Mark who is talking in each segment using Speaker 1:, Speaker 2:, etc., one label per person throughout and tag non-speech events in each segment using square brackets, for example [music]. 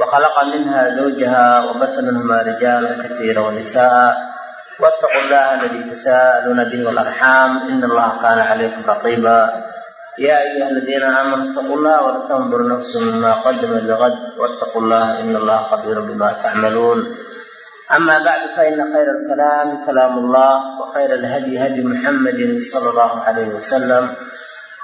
Speaker 1: وخلق منها زوجها وبث منهما رجالا كثيرا ونساء واتقوا الله الذي تساءلون به والارحام ان الله كان عليكم رقيبا يا ايها الذين امنوا اتقوا الله ولتنظر نفس مما قدمت لغد واتقوا الله ان الله خبير بما تعملون اما بعد فان خير الكلام كلام الله وخير الهدي هدي محمد صلى الله عليه وسلم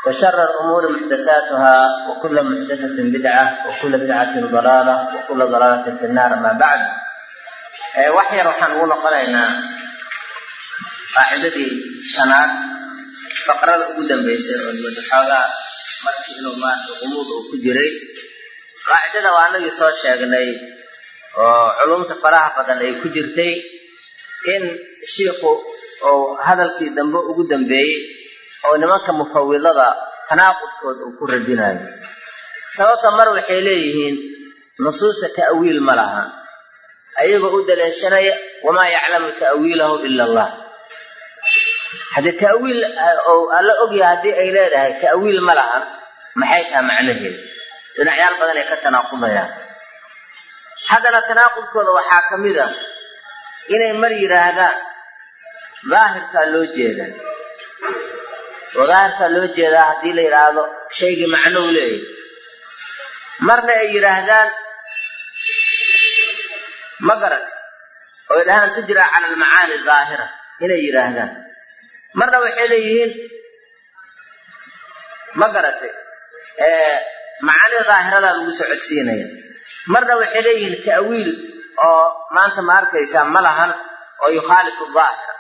Speaker 1: وشر الأمور محدثاتها وكل محدثة بدعة وكل بدعة ضلالة وكل ضلالة في النار ما بعد wax yar waxaan ugu noqonaynaa qaacidadii shanaad faqrada ugu dambeysay oo wada xoogaa markii inuu maarta qumuud uu ku jiray qaacidada waa anagii soo sheegnay oo culumta faraha badan ay ku jirtay in shiikhu uu hadalkii dambe ugu dambeeyey oo nimanka mufawidada tanaaqudkooda uu ku radinayo sababta mar waxay leeyihiin nusuusa ta'wiil ma laha. Ayagoo u daleeshanaya wamaa yaclamu ta'wiilahu ila allah. Haddii ta'wiil oo alla ogyahay haddii ay leedahay ta'wiil ma laha maxay tahay macnaheedu? Dhinacyaal badan ay ka tanaaqubayaan haddana tanaaqudkooda waxaa ka mid a inay mar yidhaahdaan daahirkaa loo jeeda oo daahirkaa loo jeedaa haddii la yidhaahdo shaygii macnou leeyahy marna ay yidhaahdaan ma garat oo yidhahdaan tujraa cala almacaani daahira inay yidhaahdaan marna waxay leeyihiin ma garatay macaanida daahiradaa lagu socodsiinaya. Marna waxay leeyihiin ta'wiil oo maanta ma arkaysaa ma lahan oo yukhaalifu daahira.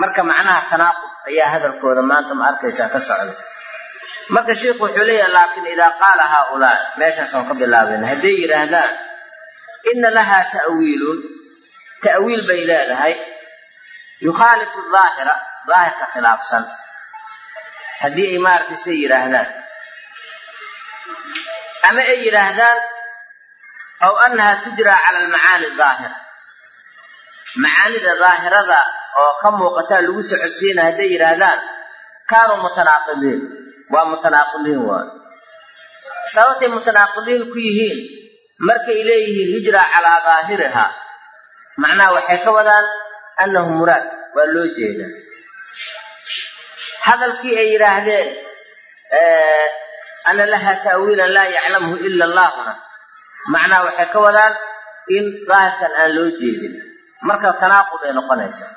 Speaker 1: Marka macnaha tanaaqud ayaa hadalkooda maanta ma arkaysaa ka socda marka sheikhu wuxuu leeyahay laakin idaa qaala haaulaa meeshaasaan ka bilaabayna hadday yidhaahdaan ina lahaa ta'wiilun ta'wiil bay leedahay yukhaalifu daahira daahirka khilaafsan. Haddii ay maaragtay say yidhaahdaan. Ama ay yidhaahdaan aw annaha tujraa cala almacaani daahira macaanida daahirada oo ka muuqataa lagu socodsiina hadday yidhaahdaan kaanuu mutanaaqidiin waa mutanaaqidiin waa. Sababtay mutanaaqidiin ku yihiin markay leeyihiin yujraa calaa daahirihaa macnaha waxay ka wadaan annahu muraad waa loo jeedaa hadalkii ay yidhaahdeen ana laha ta'wiilan laa yaclamhu ila allahuna macnaha waxay ka wadaan in daahirkan aan loo jeedin. Marka tanaaqud ay noqonaysaa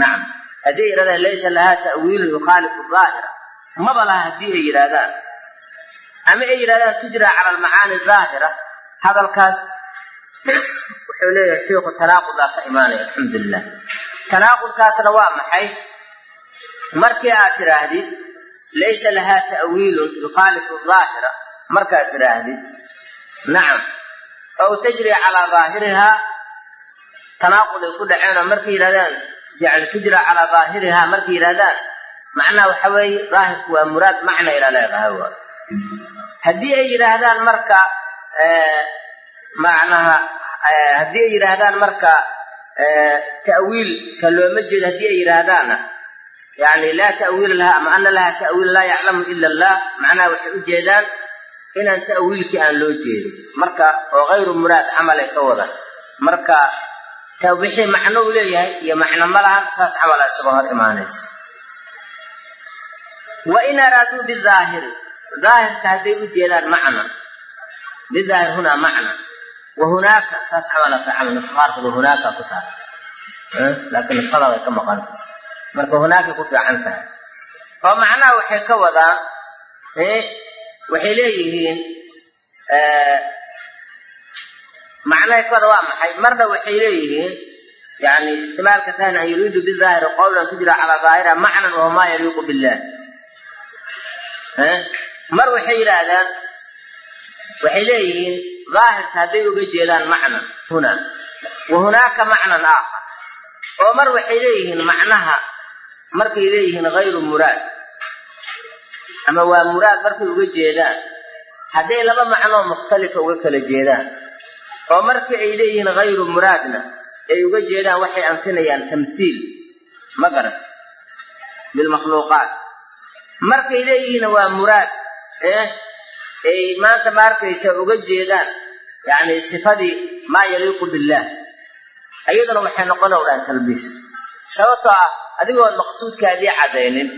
Speaker 1: nacam haddii ay yidhahdaan laysa lahaa ta'wiilun yukhaalifu daahira maba laha haddii ay yidhaahdaan ama ay yidhahdaan tujraa cala almacaani daahira hadalkaas wuxuu leeyahay sheikhu tanaaqudaa ka imaanaya alxamdulilah tanaaqudkaasna waa maxay? Markii aad tidhaahdid laysa lahaa ta'wiilun yukhaalifu daahira markaad tidhaahdid nacam aw tajri calaa daahirihaa tanaaqud ay ku dhaceenoo markay yani tujra calaa daahirihaa markay yidhahdaan macnaha waxa weeye daahirku waa muraad macna ila leedahay waa haddii ay yidhaahdaan marka macnaha haddii ay yidhaahdaan marka ta'wiilka looma jeedo haddii ay yidhaahdaanna yani laa ta'wiila laha ama ana laha ta'wiil laa yaclamu ila allah macnaha waxay u jeedaan inaan ta'wiilkii aan loo jeedin marka oo hayru muraad camalay ka wadan marka wixii macno u leeyahay iyo macno ma lahan saas camala isaga hor imaanaysa wa in araaduu bidaahiri daahirka hadday u jeedaan macna bidaahir hunaa macna wa hunaaka saas camal nuska qaarkood hunaaka ku tahay. Laakiin nuskada way ka maqan. Marka hunaakay ku fiican tahay. Oo macnaha waxay ka wadaan waxay leeyihiin macnahay waa maxay? Marna waxay leeyihiin yani ixtimaalka tahni an yuriidu bidaahiri qowlan tujra calaa daahiriha macnan wahuwa maa yaliiqu billah. Mar waxay yidhaahdaan waxay leeyihiin daahirka hadday uga jeedaan macna huna wa hunaaka macnan aakhar. Oo mar waxay leeyihiin macnaha markay leeyihiin hayru muraad. Ama waa muraad markay uga jeedaan. Hadday laba macnoo mukhtalifa uga kala jeedaan oo markii ay leeyihiin hayru muraadna ay uga jeedaan waxay anfinayaan tamthiil. Ma garan bilmakhluuqaat markay leeyihiin waa muraad ee ay maanta ma arkaysa uga jeedaan yacni sifadii maa yaliiqu billaah. Iyaduna waxay noqon o dhan talbiis. Sababtoo ah adigoon maqsuudkaadii caddaynin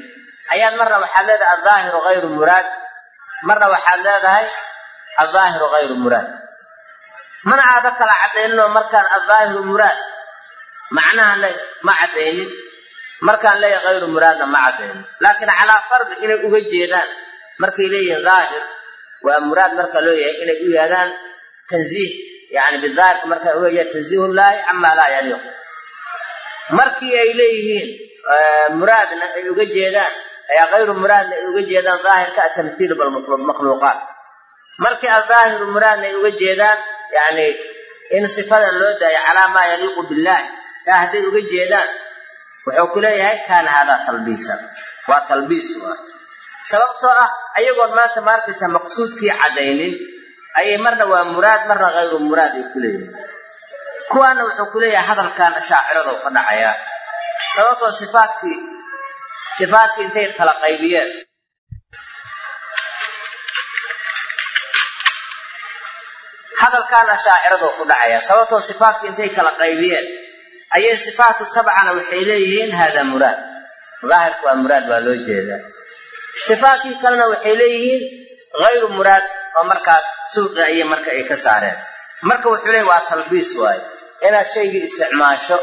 Speaker 1: ayaad marna waxaad leedahay aldaahiru hayru muraad. Marna waxaad leedahay aldaahiru hayru muraad mana aada kala caddayninoo markaan aldaahiru muraad. Macnaha ma caddaynin markaan leeyahay hayru muraadna ma caddaynin laakiin calaa fardi inay uga jeedaan markay leeyihiin daahir waa muraad marka loo yahay inay u yaadaan tanziih. Yani bidaahirka markaa uga yahay tanziihullaahi camaa laa yaliiqu. Markii ay leeyihiin muraadna ay uga jeedaan hayru muraadna ay uga jeedaan daahirka atamthiil balmakhluuqaat markii aldaahiru muraadna ay uga jeedaan yani in sifadan loo daayo calaa maa yaliiqu billaahi taa hadday uga jeedaan wuxuu ku leeyahay kaana haadaa talbiisan. Waa talbiis sababtoo ah ayagoon maanta ma maqsuudkii caddaynin ayay marna waa muraad marna hayru muraad ay ku leeyihiin kuwaana wuxuu ku leeyahay hadalkan ashaaciradu ka dhacayaa sababtoo sifaatkii sifaatkii intay kala qaybiyeen hadalkan ashaaciradu ku dhacaya. Sababtoo sifaatkii intay kala qaybiyeen ayay sifaatu sabcana waxay leeyihiin hada muraad. Daahirka waa muraad baa loo jeedaa. Sifaatkii kalena waxay leeyihiin hayru muraad oo markaas suuqi ayay marka ay ka saareen. Marka wuxuu leeyahy waa talbiis waaye inaad shaygii isticmaasho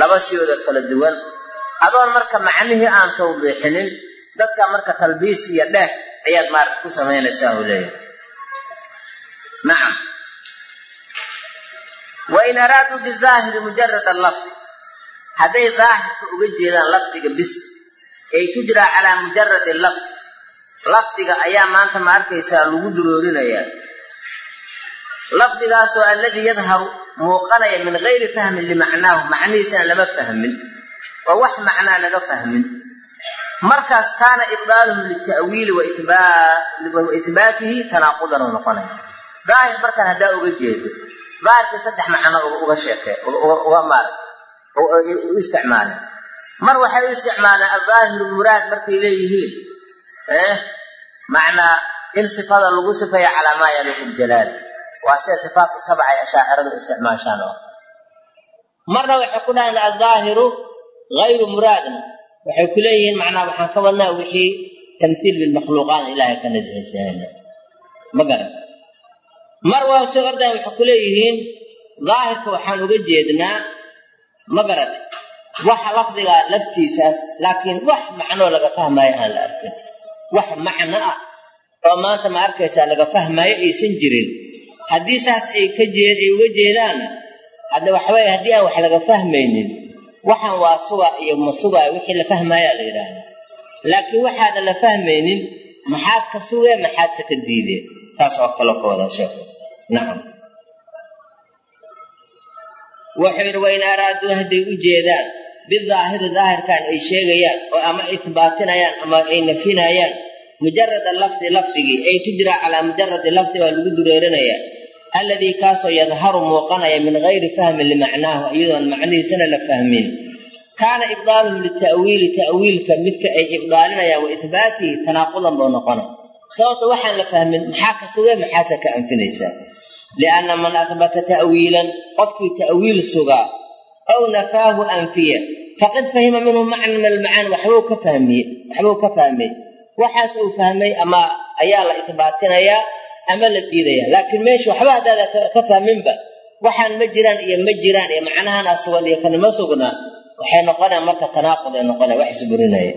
Speaker 1: laba siyooda kala duwan. Adoon marka macnihii aan tawdiixinin dadka marka talbiis iyo dheh ayaad maarata ku samaynaysaa uu leeyahay. Nacam wain araaduu bidaahiri mujarad lafdi hadday daahirka uga jeedaan lafdiga bis ay tujraa calaa mujaradi lafdi lafdiga ayaa maanta ma arkaysaa lagu duroorinayaa lafdigaasoo alladii yadharu muuqanaya min gayri fahmin limacnaahu macnihiisana lama fahmin oo wax macnaa laga fahmin markaas kaana ibdaaluhu lita'wiili wa ihbaatihi tanaaqudan u noqonaya daahir markaan haddaa uga jeedo daahirkii saddex macno uga sheekee uga maarata u isticmaaleen mar waxay u isticmaaleen aldaahiru muraad markay leeyihiin macnaa in sifada lagu sifeeyo calaa maa yaliiqu bijalaali waa sida sifaatu sabca ashaaciradu isticmaashaan oo. Marna waxay ku dhahayn aldaahiru hayru muraadna waxay ku macnaa waxaan ka wadnaa wixii tamthiil bilmakhluuqaat ilaahay ka nasihaysanayna ma garan mar waa soo ordayan waxay ku leeyihiin daahirka waxaan uga jeednaa ma garan waxa lafdigaa laftiisaas laakiin wax macnoo laga fahmaayo aan la arkin. Wax macno ah oo maanta ma arkaysaa laga fahmaayo aysan jirin. Haddii saas ay ka jeed ay uga jeedaan hadda waxaweye haddii aan wax laga fahmaynin waxaan waa suga iyo ma sugaayo wixii la fahmaayaa la yidhaahdaa. Laakiin waxaadan la fahmaynin maxaad ka sugee maxaadse ka diideen. Taas oo kale ka wada sheeko nacam wuxuu yidhi wain araaduu hadday u jeedaan bidaahiri daahirkan ay sheegayaan oo ama ihbaatinayaan ama ay nafinayaan mujarada lafdi lafdigii ay tujraa calaa mujaradi lafdi baa lagu dureerinayaa. Alladii kaasoo yadharu muuqanaya min gayri fahmin limacnaahu iyadoon macnihiisana la fahmin. Kaana ibdaaluhu lita'wiili ta'wiilka midka ay ibdaalinayaan wa ihbaatihi tanaaqudan buu noqona sababta waxaan la fahmin maxaa ka sugee maxaase ka anfinaysaa lianna man ahbata ta'wiilan qofkii ta'wiil sugaa aw nafaahu anfiya faqad fahima minhu macna min almacaani waxbuu ka fahmiye waxbuu ka fahmay waxaas uu fahmay ama ayaa la ihbaatinayaa ama la diidaya laakiin meesha waxba haddaada ka fahminba waxaan ma jiraan iyo ma jiraan iyo macnahanaa sugan iyo kanima sugnaa waxay noqonaya marka tanaaqud ay noqonaya wax isburinaya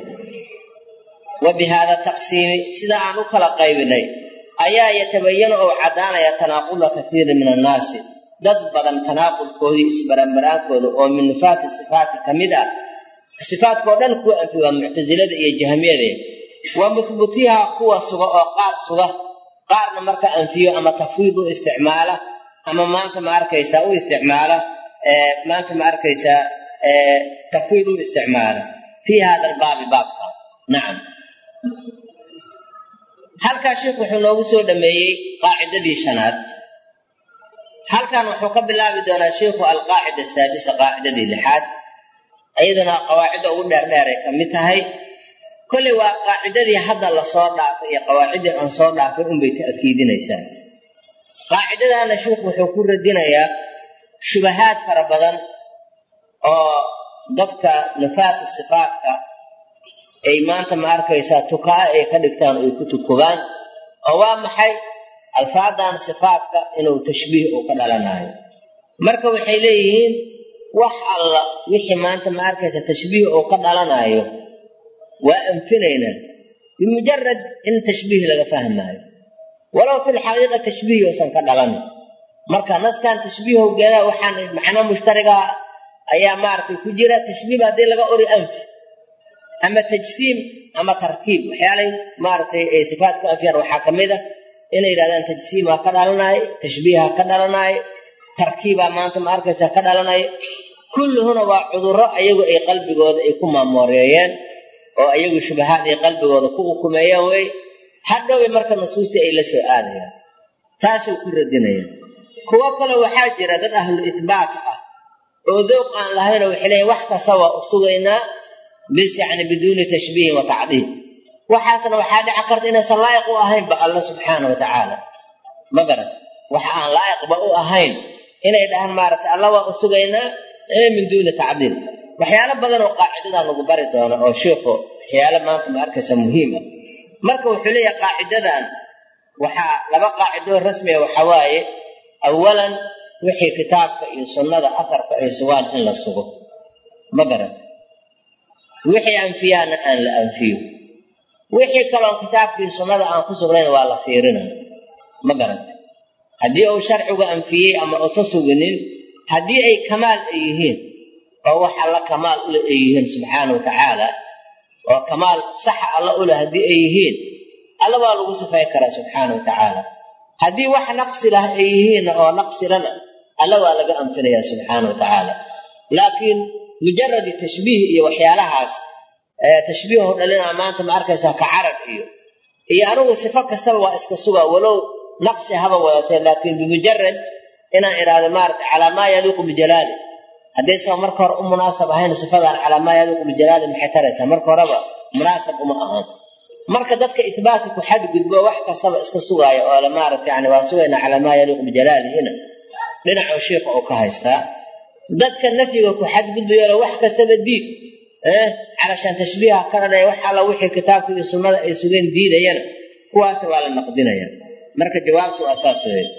Speaker 1: ayaa yatabayanu ou caddaanaya tanaaquda kaiirin min annaasi. Dad badan tanaaqudkoodii isbaranbaraankooda oo min nufaati sifaati ka mid ah sifaadkao dhan kuwa anfi waa iyo jahmiyade. Wa muhbutiha kuwa suga oo qaar suga qaarna marka anfiyo ama tafwiid u isticmaala ama maanta ma arkaysaa u isticmaala maanta ma arkaysaa tafwiid u isticmaala. Fii hada albaabi baabka. Nacam halkaa sheikhu wuxuu noogu soo dhameeyey qaacidadii shanaad. Halkan wuxuu ka bilaabi doonaa sheikhu alqaacida asaadisa qaacidadii lixaad. Iyaduna qawaacidda ugu dheerdheeray ka mid tahay. Kolley waa qaacidadii hadda la soo dhaafay iyo qawaaciddii aan soo dhaafay unbay ta'kiidinaysaa qaacidadaana sheikhu wuxuu ku radinayaa shubahaad fara badan oo dadka nufaata sifaadka ay maanta ma arkaysaa tukaa ay ka dhigtaan ay ku tukubaan oo waa maxay alfaadan sifaadka inuu tashbiih uu ka dhalanayo marka waxay leeyihiin wax alla wixii maanta ma arkaysa tashbiih uu ka dhalanayo waa anfinaynaa bimujarad in tashbiih laga fahmaayo. Walow fi lxaqiiqa tashbiih uusan ka dhalanin marka naskan tashbiihowgeeda waxaan macno mushtariga ayaa maaragtay ku jira tashbiih haddii laga ori anfi ama tajsiim ama tarkiib. Waxyaalay maaragtay ay sifaat ku anfiyaan waxaa ka mid a inay yidhahdaan tajsiimaa ka dhalanaayo tashbiiha ka dhalanaayo tarkiibaa maanta ma arkaysa ka dhalanaya kulluhuna waa cudurro ayagu ay qalbigooda ay ku maamoreeyeen oo ayagu shubahaad ay qalbigooda ku ukumeeyeen wey hadhoway marka nusuustii ay la soo aadayaan taasuu ku radinayaan. Kuwo kale waxaa jira dad ahlu itbaat ah oo dowq aan lahaynoo waxay leeyiin wax kasta waa u bis yacni biduuni tashbiihin wa tacdiil waxaasna waxaa dhici karta inaysan laa'iq u ahaynba alla subxaana wa tacaala ma garan wax aan laa'iqba u ahayn inay dhahaan maaragtay alla waa u sugaynaa ee min duuni tacdiil waxyaalo badan oo qaacidadaa lagu bari doono oo sheikhu waxyaalo maanta ma arkaysa muhiim ah. Marka wuxuu leeyahay qaacidadan waxaa laba qaacidoo rasmiga waxaa waaye awalan wixii kitaabka iyo sunnada aharka ay sugaan in la sugo. Ma garan wixii anfiyaana aan la anfiyo. Wixii kaloo kitaabkii sunnada aan ku sugnayn waa la fiirinaya ma garanta haddii uu sharcigu anfiyey ama uusa suginin haddii ay kamaal ay yihiin oo wax alla kamaal ule ay yihiin subxaana wa tacaala oo kamaal saxa alla ule haddii ay yihiin alla waa lagu sifay karaa subxaana wa haddii wax naqsi lah ay yihiinna oo naqsilana alla waa laga anfinayaa subxaana wa tacaala. Laakiin mujaradi tashbiih iyo waxyaalahaas tashbiihu dhalinaa maanta ma arkaysaa ka carab iyo iyo anigu sifo kastaba waa iska sugaa walow naqsi haba wadatee laakiin bimujarad inaan idhaahdo maarata calaa maa yaliiqu bijalaali haddaysan marka hore u munaasab ahayn sifadaan calaa maa yaliiqu bijalaali maxay taraysaa? Marka horeba munaasab uma ahaan marka dadka itbaatka ku xadgudbo wax kastaba iska sugaaya oo la yani waa sugaynaa calaa maa yaliiqu bijalaaliina dhinacuu shiika uu ka haystaa dadka nafyiga ku xadgudbayoola wax kastaba diid calashaan tashbiiha ka dhanaya wax alla wixii kitaabka iyo sunnada ay sugeen diidayana kuwaas waa la naqdinaya. Marka jawaabtu waa saas weeye.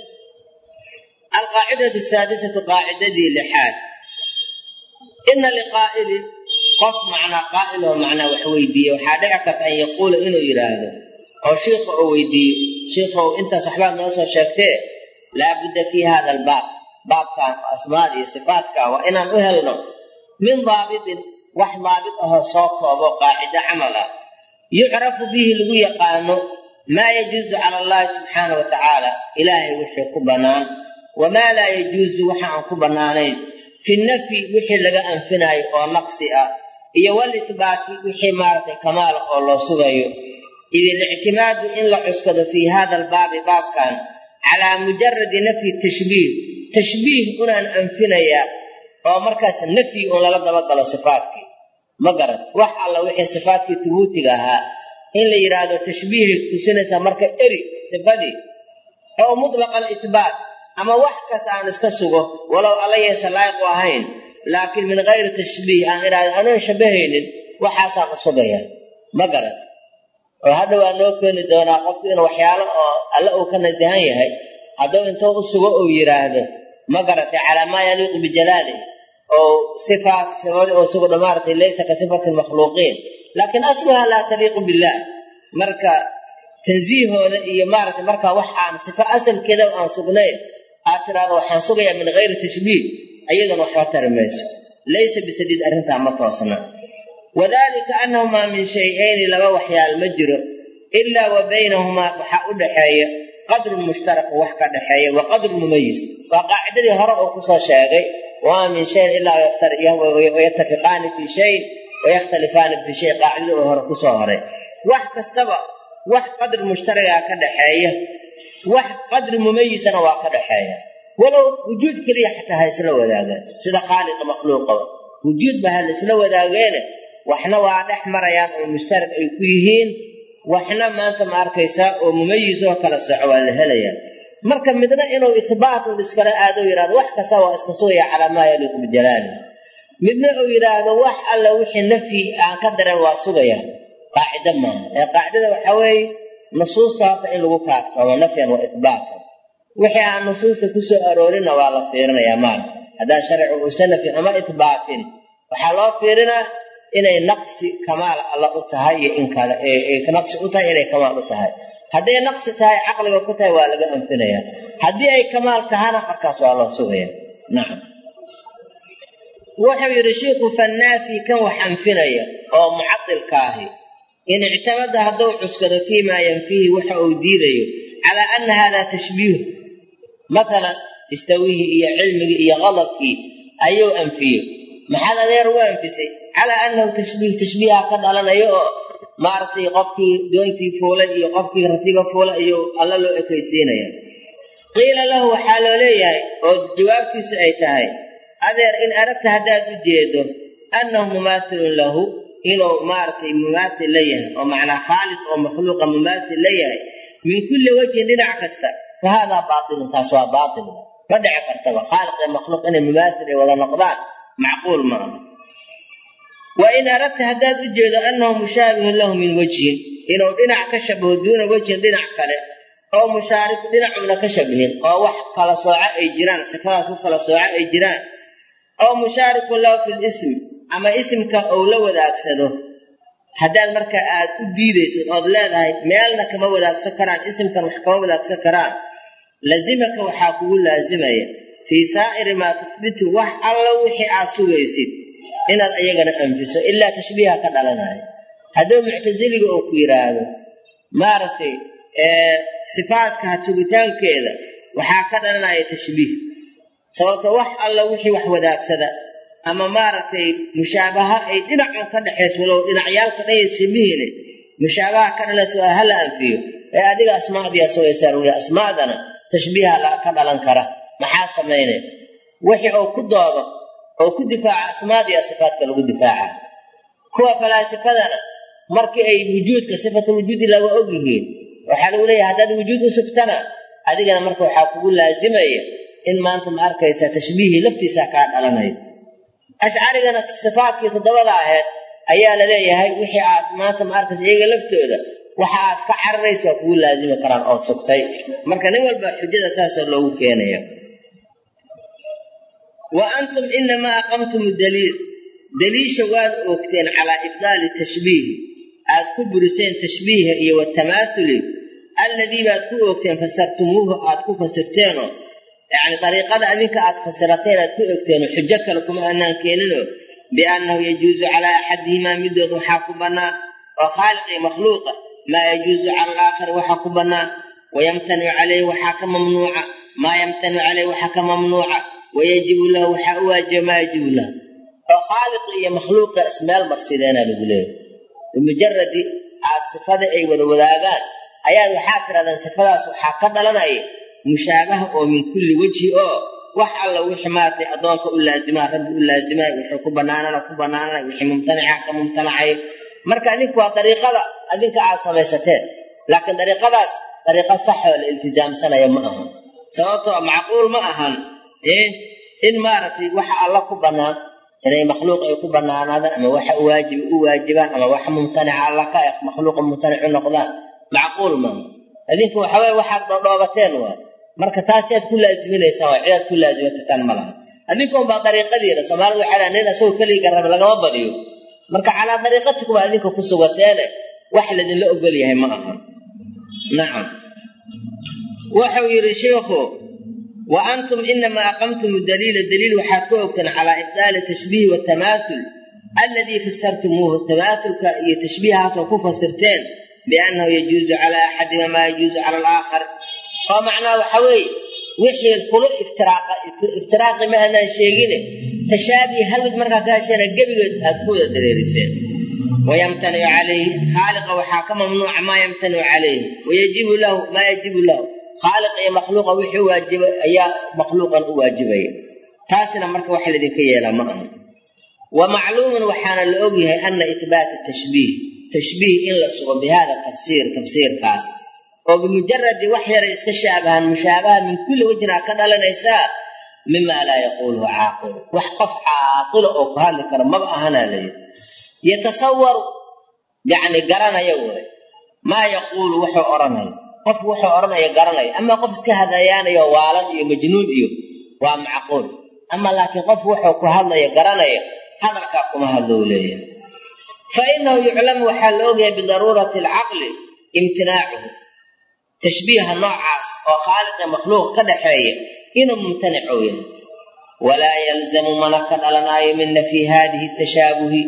Speaker 1: Alqaacidatu saadisatu qaacidadii lixaad. Ina liqaa'ili qof macnaa qaa'il oo macnaa wax weydiiye waxaa dhici karta an yaquula inuu yidhaahdo oo shiika oo weydiiyo. Shiikow intaas waxbaad noo soo sheegtee laabudda fii hada albaab baabkan asmaad iyo sifaatka waa inaan u helno min daabitin wax daabit ahoo soo koobo qaacido camal ah yucrafu bihi lagu yaqaano maa yajuusu cala allahi subxaana wa tacaala ilaahay wixii ku bannaan. Wamaa laa yajuusu waxa aan ku bannaanayn. Fi nafyi wixii laga anfinaayo oo naqsi ah. Iyo walitbaati wixii maaragtay kamaala oo loo sugayo. Id ilictimaadu in la cuskado fii hada albaabi baabkan calaa mujaradi nafyi tashbiih tashbiih unaan anfinayaa oo markaas nafyi un lala dabagalo sifaatkii ma garan wax alla wixii sifaatkii tubuutiga ahaa in la yidhaahdo tashbiihay tusinaysaa marka eri sifadii oo mutlaqa alitbaat ama wax kas aan iska sugo walow alla yaysan laayiqu ahayn laakiin min kayri tashbiih aan idhaahdo anoon shabahaynin waxaasaan u sugaya ma garan oo hadha waa noo keeni doonaa qofku inuu waxyaalo oo alle uu ka nasahan yahay hadduu intuu u sugo uu yidhaahdo ma garatay calaa maa yaliiqu bijalaalih oo sifaat sifadi oo sugo dhamaartay laysa ka sifati lmakhluuqiin laakiin asluhaa laa taliiqu billaah. Marka tansiihooda iyo maaragtay markaa wax aan sifo asalkeeda aan sugnayn aad tiraahdo waxaan sugayaa min kayri tashbiih ayadan waxba tari mayso. Laysa bisadiid arrintaa ma toosna. Wadalika annahumaa min shay-ayni laba waxyaal ma jiro ilaa wa baynahumaa waxaa u dhaxeeya qadrun mushtarak wax ka dhaxeeya wa qadrun mumayis waa qaacidadii hore uu ku soo sheegay wamaa min shayin ilaa wayatafiqaani fii shayin wayakhtalifaani fii shay qaacidada oo hore ku soo horay. Wax kastaba wax qadri mushtaragaa ka dhaxeeya wax qadri mumayisana waa ka dhaxeeya. Walow wujuud keliya xataa ha isla wadaagaan sida khaaliqa makhluuqaba wujuud ba ha la isla wadaageene waxna waa dhex marayaan oo mushtarak ay ku yihiin waxna maanta ma arkaysaa oo mumayis oo kala soco waa la helayaa marka midna inuu ihbaatun iskala aado yidhahdo wax kasta waa iska sugaya calaa maa midna uu yidhaahdo wax alla wixii nafyi aan ka daran waa sugaya. Qaacida maaha ee qaacidada waxaa weeye nusuusta horta in lagu kaaftoomo nafyan wa ihbaatan wixii aan nusuusta ku soo aroorinna waa la fiirinayaa maala haddaan sharci uusan nafyin ama ihbaatin waxaa loo fiirinaa inay naqsi kamaal alla u tahay iyo in kale naqsi u tahay inay kamaal u tahay. Hadday naqsi tahay caqliga ku tahay waa laga anfinaya haddii ay kamaal tahana markaas waa loo sugaya. Nacam wuxuu yidhi shiikhu fannaafi kan wax anfinaya oo mucadilka ahi in ictamada hadduu cuskado fii maa yanfiihi waxa uu diidayo calaa ana hada tashbiih maalan istawihii iyo cilmigii iyo qadabkii ayuu anfiyey maxaad adeer u anfisay calaa annahu tashbiih tashbiiha ka dhalanayo oo maaragtay qofkii doontii fuulay iyo qofkii ratiga fuulay iyo alla loo ekaysiinaya qiila lahu waxaa loo leeyahay oo jawaabtiisu ay tahay adeer in aragta haddaad u jeedo annahu mumaathilun lahu inuu maaragtay mumaathil la yahay oo macnaa khaalid oo makhluuqa mumaathil la yahay min kulli wajhin dhinac kasta fa haadaa baatilun taas waa baatil. Ma dhici kartaba khaaliq iyo makhluuq inay mumaathil ay wada noqdaan macquul ma aha wa in aradta haddaad u jeedo annahu mushaabihun lahu min wajhin inuu dhinac ka shabaho duuna wajhin dhinac kale oo mushaarif dhinacuna ka shabihin oo wax kala sooco ay jiraan sifadaas ku kala sooco ay jiraan oo mushaarikun lahu fi lism ama isimka uu la wadaagsado. Haddaad marka aad u diidaysid ood leedahay meelna kama wadaagsan karaan isimkan wax kama wadaagsan karaan lazimaka waxaa kugu laasimaya fii saa'iri maa tuhbitu wax alla wixii aad sugaysid inaad ayagana anfiso ilaa tashbiiha ka dhalanayo. Hadduu muctasiliga oo ku yidhaahdo maaragtay sifaadka sugitaankeeda waxaa ka dhalanaya tashbiih. Sababto wax alla wixii wax wadaagsada ama maaragtay mushaabaha ay dhinacun ka dhexayso walow dhinacyaalka dhan ya shabihiine mushaabaha ka dhalaysa waa hala anfiyo. Ee adiga asmaadiyaa sugaysaa ui asmaadana tashbiiha ka dhalan kara maxaa samaynay wixii uu ku doodo oo ku difaaca asmaadiya sifaadka lagu difaaca. Kuwa falaasifadana markii ay wujuudka sifatulwujuudi laga og yihiin waxaa lagu leeyahay haddaad wujuud u sugtana adigana marka waxaa kugu laasimaya in maanta ma arkaysa tashbiihii laftiisa kaa dhalanayo ashcarigana sifaadkii toddobada ahayd ayaa la leeyahay wixii aad maanta ma arkaysa iyaga laftooda waxa aad ka cararaysa waa kugu laasimi karaan ood sugtay. Marka nin walba xujada saasoo loogu keenaya wa antum inamaa aqamtum daliil daliisha waad oogteen calaa ibdaali tashbiihi aad ku buriseen tashbiiha iyo watamaathuli alladii baad ku oogteen fasartumuuhu aad ku fasirteenoo yacni dariiqada adinka aad fasirateen aad ku ogteenoo xujo kale kuma annaan keeninoo biannahu yajuusu calaa axadihimaa midood waxaa ku bannaan oo khaaliq iyo makhluuqa maa yajuusu wayajibu lahu waxaa u waajiba maa yajibu lahu oo khaaliq iyo makhluuqa ismeel marsideenaa lagu leeyahy bimujaradi aad sifada ay wada wadaagaan ayaad waxaa tirahdaan sifadaas waxaa ka dhalanaya mushaabaha oo min kulli wejhi oo wax alla wixii maaragtay addoonka u laazimaa rabbi u laazimaa wixii ku bannaanana ku bannaanana wixii mumtanica ka mumtanacay marka adinku waa dariiqada adinka aad samaysateen laakiin dariiqadaas dariiqo saxoo la iltizaamsanaya ma ahan sababtoo macquul ma ahan in maaragtay waxa alla ku bannaan inay makhluuq ay ku bannaanaadaan ama waxa waajib u waajibaan ama waxa mumtanica alla ka makhluuqa mumtanicu noqdaan macquul maaha adinku waxaweye waxaad dhodhoobateen waay marka taasiaad ku laaziminaysaan waa cidaad ku laazima kartaan ma laha adinka unbaa dariiqadiina soomaalida waxay dhaha nin asagoo keligii garraba lagama badiyo marka calaa dariiqatikuba adinka ku sugateene wax ladinla ogol yahay ma aha nacam wuxuu yidhi sheikhu wa antum inamaa aqamtum daliila daliil waxaad ku ogteen calaa ibdaali tashbiihi watamaathul alladii fasartumuuhu tamaathulka iyo tashbiihaasoo ku fasirteen biannahu yajuusu calaa axadima maa yajuusu cala alaakhar oo macnaha waxa weeye wixii kula iftiraaqi ma aanaan sheegine tashaabihi hal mid markaa ka heshana gebigeed aad ku wada dareeriseen wayamtanicu calayhi khaaliqa waxaa ka mamnuuca maa yamtanicu calayhi wayajibu lahu maa yajibu lahu khaaliqa iyo makhluuqa wixii waajibay ayaa makhluuqan u waajibaya taasina marka wax laydinka yeelaa ma aha. Wa macluumun waxaana la ogyahay ana itbaata tashbiih tashbiih in la sugo bi hada tafsiir tafsiirkaas. Oo bimujaradi wax yaray iska shaabahan mushaabaha min kulli wajnaa ka dhalanaysaa mima laa yaquuluhu caaqilu wax qof caaqilo oo ku hadli kara maba ahanaa layidhi yatasawaru yacni garanaya wey maa yaquulu wuxuu odhanaya qof wuxuu odhanaya garanaya ama qof iska hadayaanayo waalan iyo majnuun iyo waa macquul. Ama laakiin qof wuxuu ku hadlaya garanaya hadalkaa kuma hadlou leeyahay. Fa inahu yuclamu waxaa la ogyahay bidaruurati alcaqli imtinaacuhu. Tashbiiha noocaas oo khaaliqi makhluuq ka dhaxeeya inuu mumtanic ou yahay. Walaa yalzamu mana ka dhalanaayo min nafyi haadihi tashaabuhi.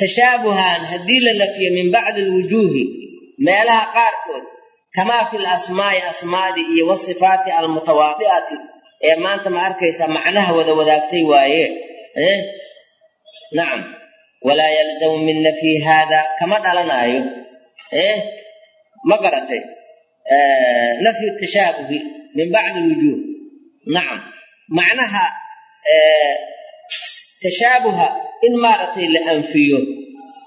Speaker 1: Tashaabuhan haddii la nafiyo min bacdi alwujuuhi meelaha qaarkood kamaa fi lasmaa'i asmaadii iyo wasifaati almutawaadi'ati ee maanta ma arkaysa macnaha wada wadaagtay waaye nacam walaa yalzamu min nafyi haada kama dhalanaayo ma garatay nafyu tashaabuhi min bacdi alwujuuh nacam macnaha tashaabuha in maaragtay la anfiyo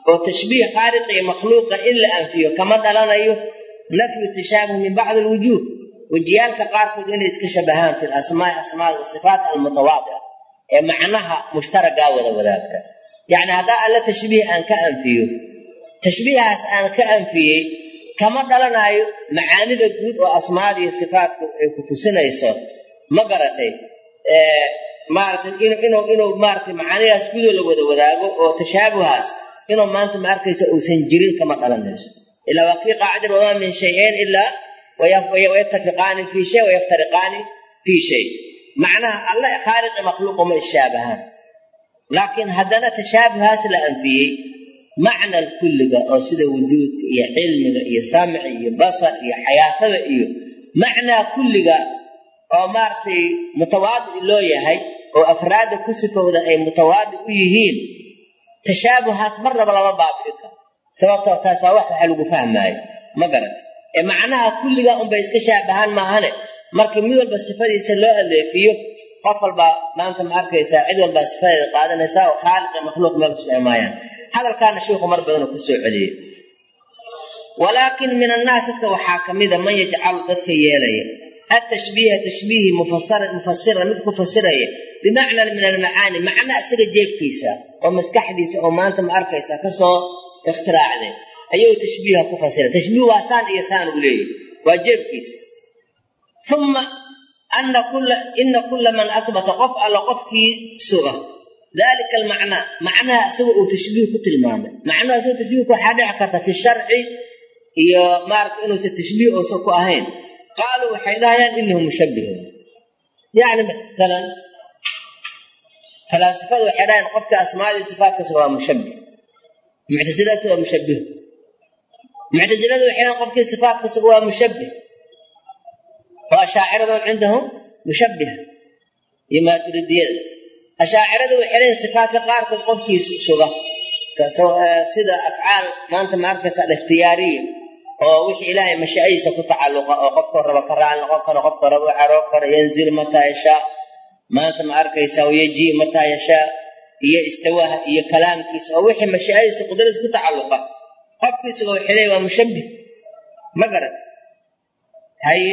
Speaker 1: oo tashbiih khaaliqa makhluuqa in la anfiyo kama dhalanayo nafyu tashaabuh min bacdi alwujuuh wejiyaalka qaarkood inay iska shabahaan fi lasmaai asmaad wasifaat almutawaadica ee macnaha mushtaragaa wada wadaagta yacni haddaa alla tashbiih aan ka anfiyo tashbiihaas aan ka anfiyey kama dhalanaayo macaanida guud oo asmaada iyo sifaatku ay ku tusinayso ma garatay maaratay inuu inuu maaratay macaanidaas gudoo la wada wadaago oo tashaabuhaas inuu maanta ma arkaysa uusan jirin kama dhalanayso ilaa waa kii qaacidar wamaa min shayin ilaa wayatafiqaani fii shay wayaftariqaani fii shay macnaha alla khaaliqi makhluuqu ma ishaabahaan laakiin haddana tashaabuhaas la anfiyey macna kulliga oo sida wujuudka iyo cilmiga iyo samci iyo basar iyo xayaatada iyo macnaa kulliga oo maaragtay mutawaadic loo yahay oo afraadda ku sifowda ay mutawaadic u yihiin tashaabuhaas sababtoo taas waa wax waxa lagu fahmaayo ma garata ee macnaha kulliga unbay iska shaabahaan maahane. Marka mid walba sifadiisa loo adeefiyo qof walbaa maanta ma arkaysaa cid walbaa sifadeeda qaadanaysaa oo khaaliqa makhluuq meel isku imaayaan hadalkaana sheikhu mar badanoo ku celiyey. Walaakin min annaas dadka waxaa ka mida man yajcalu dadka yeelaya atashbiiha tashbiihi mufasiran mid ku fasiraya bimacnan min almacaani macna isaga jeebkiisa oo maskaxdiisa oo maanta ma arkaysa ka soo ikhtiraacday ayuu tashbiiha ku fasira tashbiih waa saan iyo saan uu leeyahy waa jeebkiisa uma ina kula man ahbata qof alla qofkii suga dalika almacnaa macnaha isaga uu tashbiih ku tilmaamay macnaha isaga tashbiihku waxaa dhici karta fi sharci iyo maarata inuusan tashbiih uusan ku ahayn qaaluu waxay dhahayaan inahu mushabbihun yani maalan falaasifadu waxay dhahayaan qofka asmaadii sifaatkaas waa mushabbih muctasilatu waa mushabbih. Muctasiladu waxay qofkii sifaatkaas waa mushabbih. Oo ashaaciradu cindahum mushabbiha iyo maaturidiyada ashaaciradu waxay leeyihiin sifaatka qaarkood qofkii suga. Sida afcaal maanta ma arkaysa alikhtiyaariya oo wixii ilaahay mashaaiisa ku tacalluqa oo qofkoo raba ka raali noqon karo qofkoo raba xaroo karo yanzil mataa yashaa. Maanta ma arkaysa yajii mataa yashaa iyo istawaha iyo kalaamkiisa oo wixii mashaaiisa qudradiisa ku tacalluqa. Qofkiisuga waxay leeyihiin waa mushabbih ma garan haye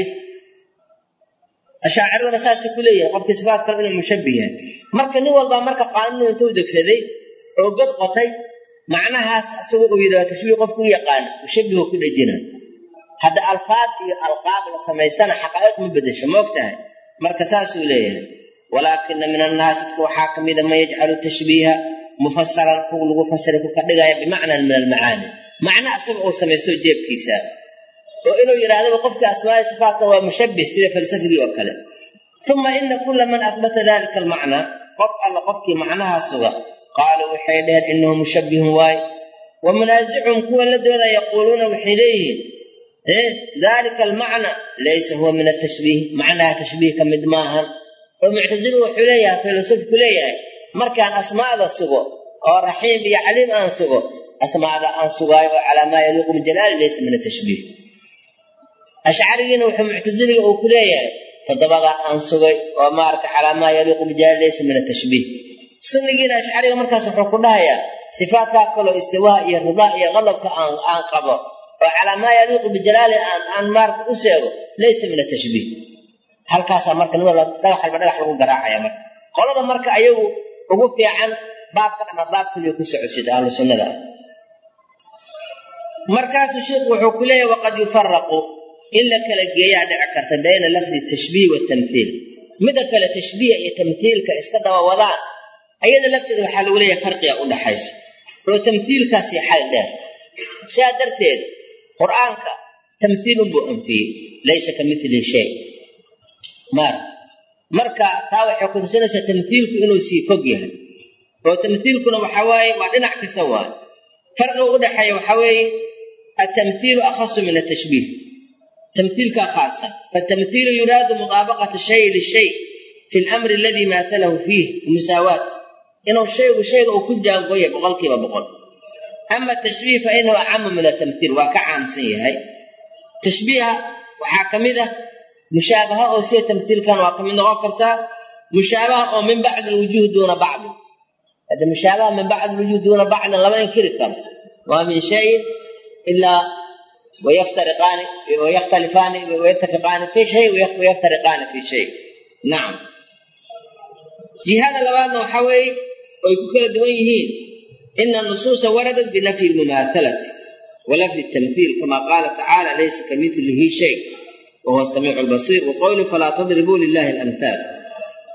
Speaker 1: ashaaciraduna saasay ku leeyihiin qofkii sifaat kale inuu mushabbih yahay. Marka nin walbaa marka qaanuun intuu degsaday oo god qotay macnahaas isagu uu yidhi waa tashbiih qofku u yaqaana mushabbihu ku dhejina hadda alfaad iyo alqaab la samaystana xaqaa'iq ma bedesho ma og tahay marka saasuu leeyahay walaakina min annaasi dadka waxaa ka mida man yajcalu tashbiiha mufasaran ku lagu fasira ku ka dhigaya bimacnan min almacaani. Macna isaga uu samaysto jeebkiisa. Oo inuu yidhaahdaba qofkii asmaai sifaatka waa mushabbih sida falsafigii oo kale. Uma ina kula man ahbata dalika almacnaa qof alla qofkii macnahaa suga qaaluu waxay dhaheen inahu mushabbihun waay. Wa munaasicum kuwa la dooda yaquuluuna waxay leeyihiin dalika almacna laysa huwa min atashbiih macnaha tashbiih ka mid maahan oo muctasilu wuxuu leeyahay filosofku leeyahay markaan asmaada sugo oo raxiim iyo caliim aan sugo asmaada aan sugaayo oo calaa maa yaliiqu bijalaali laysa min atashbiih ashcarigiina wuxuu muctasiliga uu ku leeyahay toddobada aan sugay oo maarata calaa maa yaliiqu bijalaali laysa min atashbiih sunnigiina ashcariga markaas wuxuu ku dhahayaa sifaatkaa kaloo istiwaa iyo ridaa iyo qadabka aan qabo oo calaa maa yaliiqu bijalaali aan aan maarata u sheego laysa min atashbiih halkaasaa marka dhagax walba dhagax lagu garaacaya marka. Qolada marka ayagu ugu fiican baabkan ama baabkaliya ku socosid ahlu sunnada. Markaasuu sheikhu wuxuu ku leeyahy waqad yufaraqu in la kala geeyaa dhici karta bayna lafdi tashbiih watamhiil mida kale tashbiih iyo tamhiilka iska daba wadaan ayada lafteeda waxaa lagu leeyahay farqiga u dhaxaysa. Oo tamhiilkaasi xal dheer. Sidaa darteed qur'aanka tamhiilun buu anfiyey laysa ka milihi shay maar marka taa waxay kutusinaysaa tamhiilku inuu sii fog yahay. Oo tamhiilkuna waxaa waaye waa dhinac kasta waay. Farqiga udhaxeeya waxaa weeye atamhiilu akhasu min atashbiih tamhiilkaa khaasan fatamhiilu yuraadu muqaabaqata shay lishay fi lmri aladii maatalahu fiih musaawaat inuu shaygu shayga uu ku jaangooya boqol boqol. Ama tashbiih fa inahu acamu min atamhiil waa ka caamsan yahay. Tashbiiha waxaa ka mid ah فإنه أعم من التمثيل وكعام سيهي تشبيه وحاكمده مشابهة أو سي تمثيل كان وكمين وكرتا مشابهة أو من بعض الوجوه دون بعض هذا مشابهة من بعض الوجوه دون بعض لما ينكر ومن شيء إلا ويفترقان ويختلفان ويتفقان في شيء ويفترقان في شيء نعم جهاد لبعضنا وحوي ويكون دويهين إن النصوص وردت بنفي المماثلة ولفظ التمثيل كما قال تعالى ليس كمثله wahuwa samiic lbasiir wa qowlu falaa tadribuu lilahi alamhaal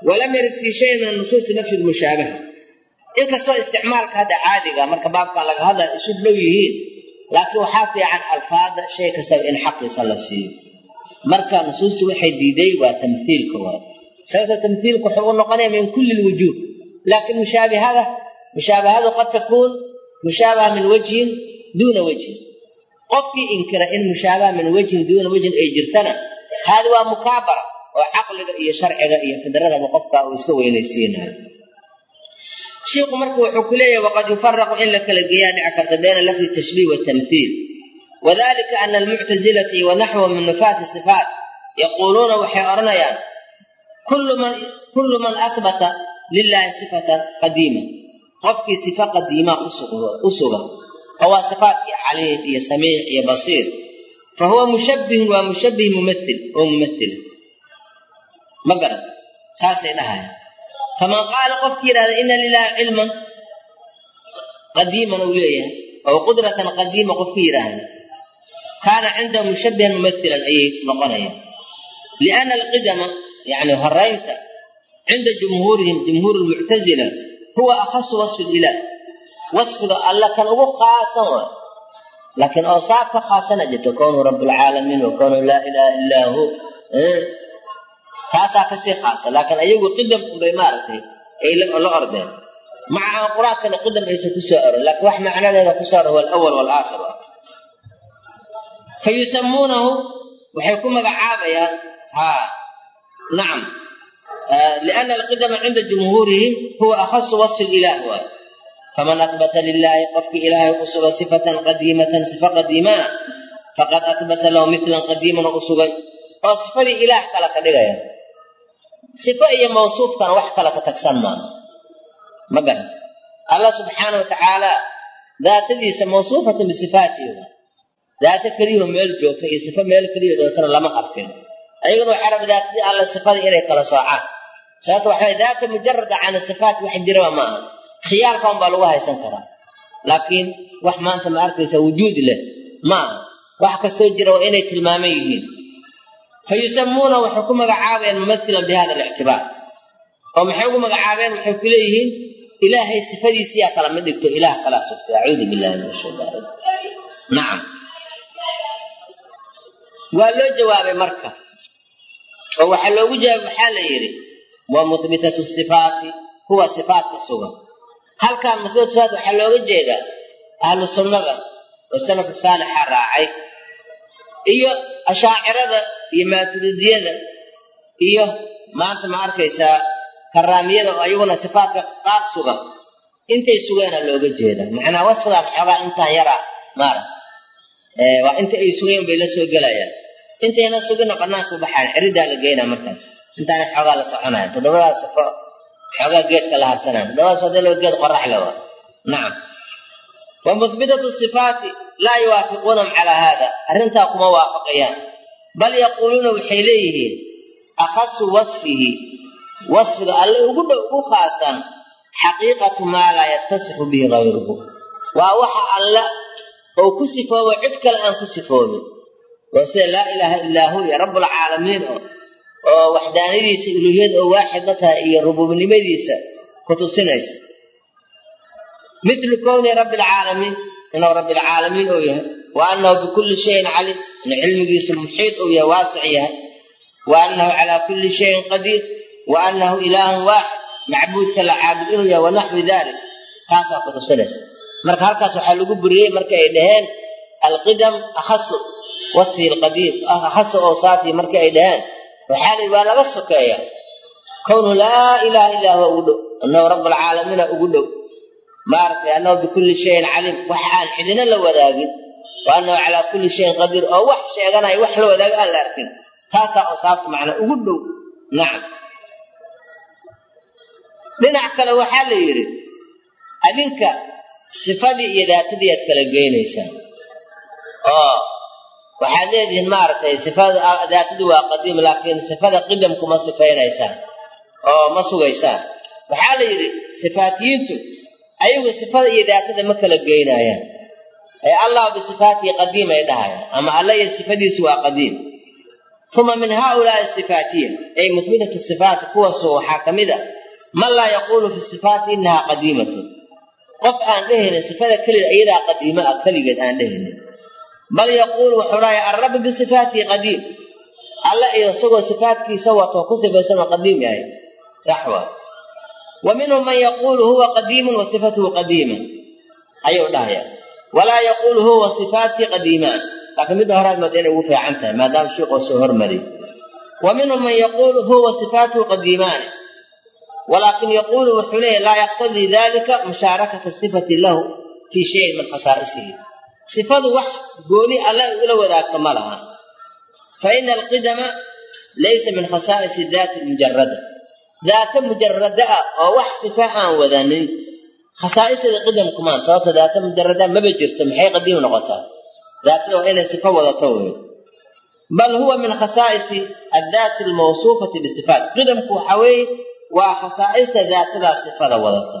Speaker 1: walam yarid fii shayin min anusuusi nafyu mushaabaha inkastoo isticmaalka hadda caadiga marka baabkaa laga hadlaya isu dhow yihiin laakiin waxaa fiican alfaada shay kastaba in xaqiisa la siiyo marka nusuusti waxay diiday waa tamhiilka waay sababta tamhiilka wuxuu u noqonaya min kulli lwujuuh laakiin mushaabihada mushaabahadu qad takuun mushaabaha min wajhin duuna wajhin qofkii inkira in mushaabaha min wajhin duuna wajhin ay jirtana haadi waa mukaabara oo caqliga iyo sharciga iyo fidradaba qofka uu iska weynaysiinayo شيخ مركو حكولية وقد يفرق إلا كالجيان عكرت بين لفظ التشبيه والتمثيل وذلك أن المعتزلة ونحو من نفاة الصفات يقولون وحيرنا يعني كل من كل من أثبت لله صفة قديمة قفك صفة قديمة أسرة هو صفات عليه يا سميع يا بصير فهو مشبه ومشبه ممثل وممثل مقرأ ساسي لها فمن قال قف هذا إن لله علما قديما وليه أو قدرة قديمة قف هذا كان عنده مشبها ممثلا أي نقنيا لأن القدم يعني هرينت عند جمهورهم جمهور المعتزلة هو أخص وصف wasfiga alla kan ugu khaasan waay laakiin oosaaq ka khaasana jirto koonuu rablcaalamiin wa laa ilaaha illaa hu taasaa ka sii khaasa laakiin ayagu qidam unbay maaragtay ay la ordeen macaha qur'aankana qidam aysan ku soo oran laakiin wax macnadeeda ku soo oran waa alawal walaakhiru fa yusamuunahu waxay ku magacaabayaan ha nacam liana alqidama cinda jumhuurihim huwa akhasu wasfi ilaah waay faman athbata lilaahi qofkii ilaahay u suga sifatan qadiimatan sifa qadiimaa faqad athbata lahu mitlan qadiiman u sugay oo sifadii ilaah kala ka dhigaya sifo iyo mawsuufkana wax kale ka tagsan maaha ma garan allah subxaana wa tacaala daatadiisa mawsuufatan bisifaatihi daato keliyaho meel joogta iyo sifo meel keliya dootana lama arkin ayaguna waxaa raba daatadii alla sifadii inay kala soocaan sababta waxaa daata mujarada khiyaalka un baa lagu haysan karaa. Laakiin wax maanta ma arkaysa wujuud leh. Ma aha. Wax kastoo jira waa inay tilmaaman yihiin. Fayusamuuna waxay ku magacaabayaan mumailan bi hada oo maxay ugu magacaabeen? Waxay ku leeyihiin ilaahay sifadiisiyaa kala mid dhigto ilaah kalaa sugtay acuudu billahi min ashaytaan nacam waa loo jawaabay marka. Oo waxaa loogu jawaabay waxaa la yidhi? Wa muhbitatu sifaati kuwa sifaatka sugan halkan sifaat waxaa looga jeedaa ahlu sunnada oo salafku saalixa raacay iyo ashaacirada iyo maaturidiyada iyo maanta ma arkaysaa karaamiyada oo ayaguna sifaatka qaar sugan. Intay sugeena looga jeeda macnaa wasfigaan xoogaa intaan yaraa maara waa inta ay sugeen bay la soo gelayaan. Intayna sugina banaanka baxaan ceridaa la geynaa markaas. Intaana xoogaa la soconaya. Toddobadaas sifo xoogaa geedka la harsanaya toddobadaas haddii geed qorax le waa nacam wa muhbitatu sifaati laa yuwaafiquunahum calaa haada arrintaa kuma waafaqayaan bal yaquuluuna waxay leeyihiin akhasu wasfihi. Wasfiga alle ugu dhow ugu khaasan xaqiiqatu maa laa yatasixu bihi hayruhu waa waxa alle oo ku sifoobo cid kale aan ku sifoobin waa sida laa ilaaha illaa hu iyo rabbulcaalamiin oo oo waxdaanadiisa uluhiyad oo waaxidna tahay iyo rububnimadiisa ku tusinaysa mitlu kowni rabbi alcaalamiin inuu rabbilcaalamiin uu yahay wa annahu bikulli shayin calim in cilmigiisu muxiid uu yahay waasic yahay. Wa annahu calaa kulli shayin qadiir wa annahu ilaahun waaxid macbuudka la caabud inuu yahay wanaxwi dalik taasaa ku tusinaysa. Marka halkaas waxaa lagu buriyey marka ay dhaheen alqidam akhasu wasfihi alqadiim akhasu awsaafihi marka ay dhaheen waxaa la waa laga sokeeya kownu laa ilaaha illaa huwa ugu dhow. Annahu rabbalcaalamiina ugu dhow. Maaragtay annahu bikulli shayin calim wax aan cidina la wadaagin wa annahu calaa kulli shayin qadiir oo wax sheeganaya wax la wadaago aan la arkin. Taasaa awsaafta macnaa ugu dhow. Nacam dhinac kale waxaa la yidhi adinka sifadii iyo daatadii aad kala geynaysaan. Oo waxaad leedihiin maaragtay sifada daatadu waa qadiim laakiin sifada qidam kuma sifaynaysaan oo ma sugaysaan. Waxaa la yidhi sifaatiyiintu ayagu sifada iyo daatada ma kala geynaayaan. Ee allah bisifaatihi qadiim ay dhahayaan ama alla iyo sifadiisu waa qadiim. Uma min haaulaai sifaatiya ay muhbitatu sifaati kuwaasoo waxaa ka mid a man laa yaquulu fi sifaati inahaa qadiimatun. Qof aan dhehaynin sifada kelida iyadaa qadiimo ah keligeed aan dhehaynin bal yaquulu wuxuu dhahay alrabbi bisifaatihi qadiim. Alla iyo isagoo sifaatkiisa wato ku sifaysanoo qadiim yahay. Sax waa. Wa minhum man yaquulu huwa qadiimun wa sifatuhu qadiima. Ayuu dhahaya walaa yaquulu huwa sifaatii qadiimaan laakiin midda horaad mooda inay ugu fiican tahay maadaama shiiqoo soo hormariyy wa minhum man yaquulu huwa sifaatuhu qadiimaani walaakin yaquulu wuxuu leeyahy laa yaqtadii dalika mushaarakata sifati lahu fii shayin min khasaa'isihi sifadu wax gooni alle ula wadaagto ma laha. Fa ina alqidama laysa min khasaa'isi daati mujarada daata mujarada ah oo wax sifa aan wadanin. Khasaa'isada qidamkumaan sababta daata mujarada maba jirto maxay qadiim noqotaa? Daatada waa inay sifo wadato wey. Bal huwa min khasaa'isi addaati almawsuufati bisifaat qidamku waxa weeye waa khasaa'ista daatadaa sifada wadata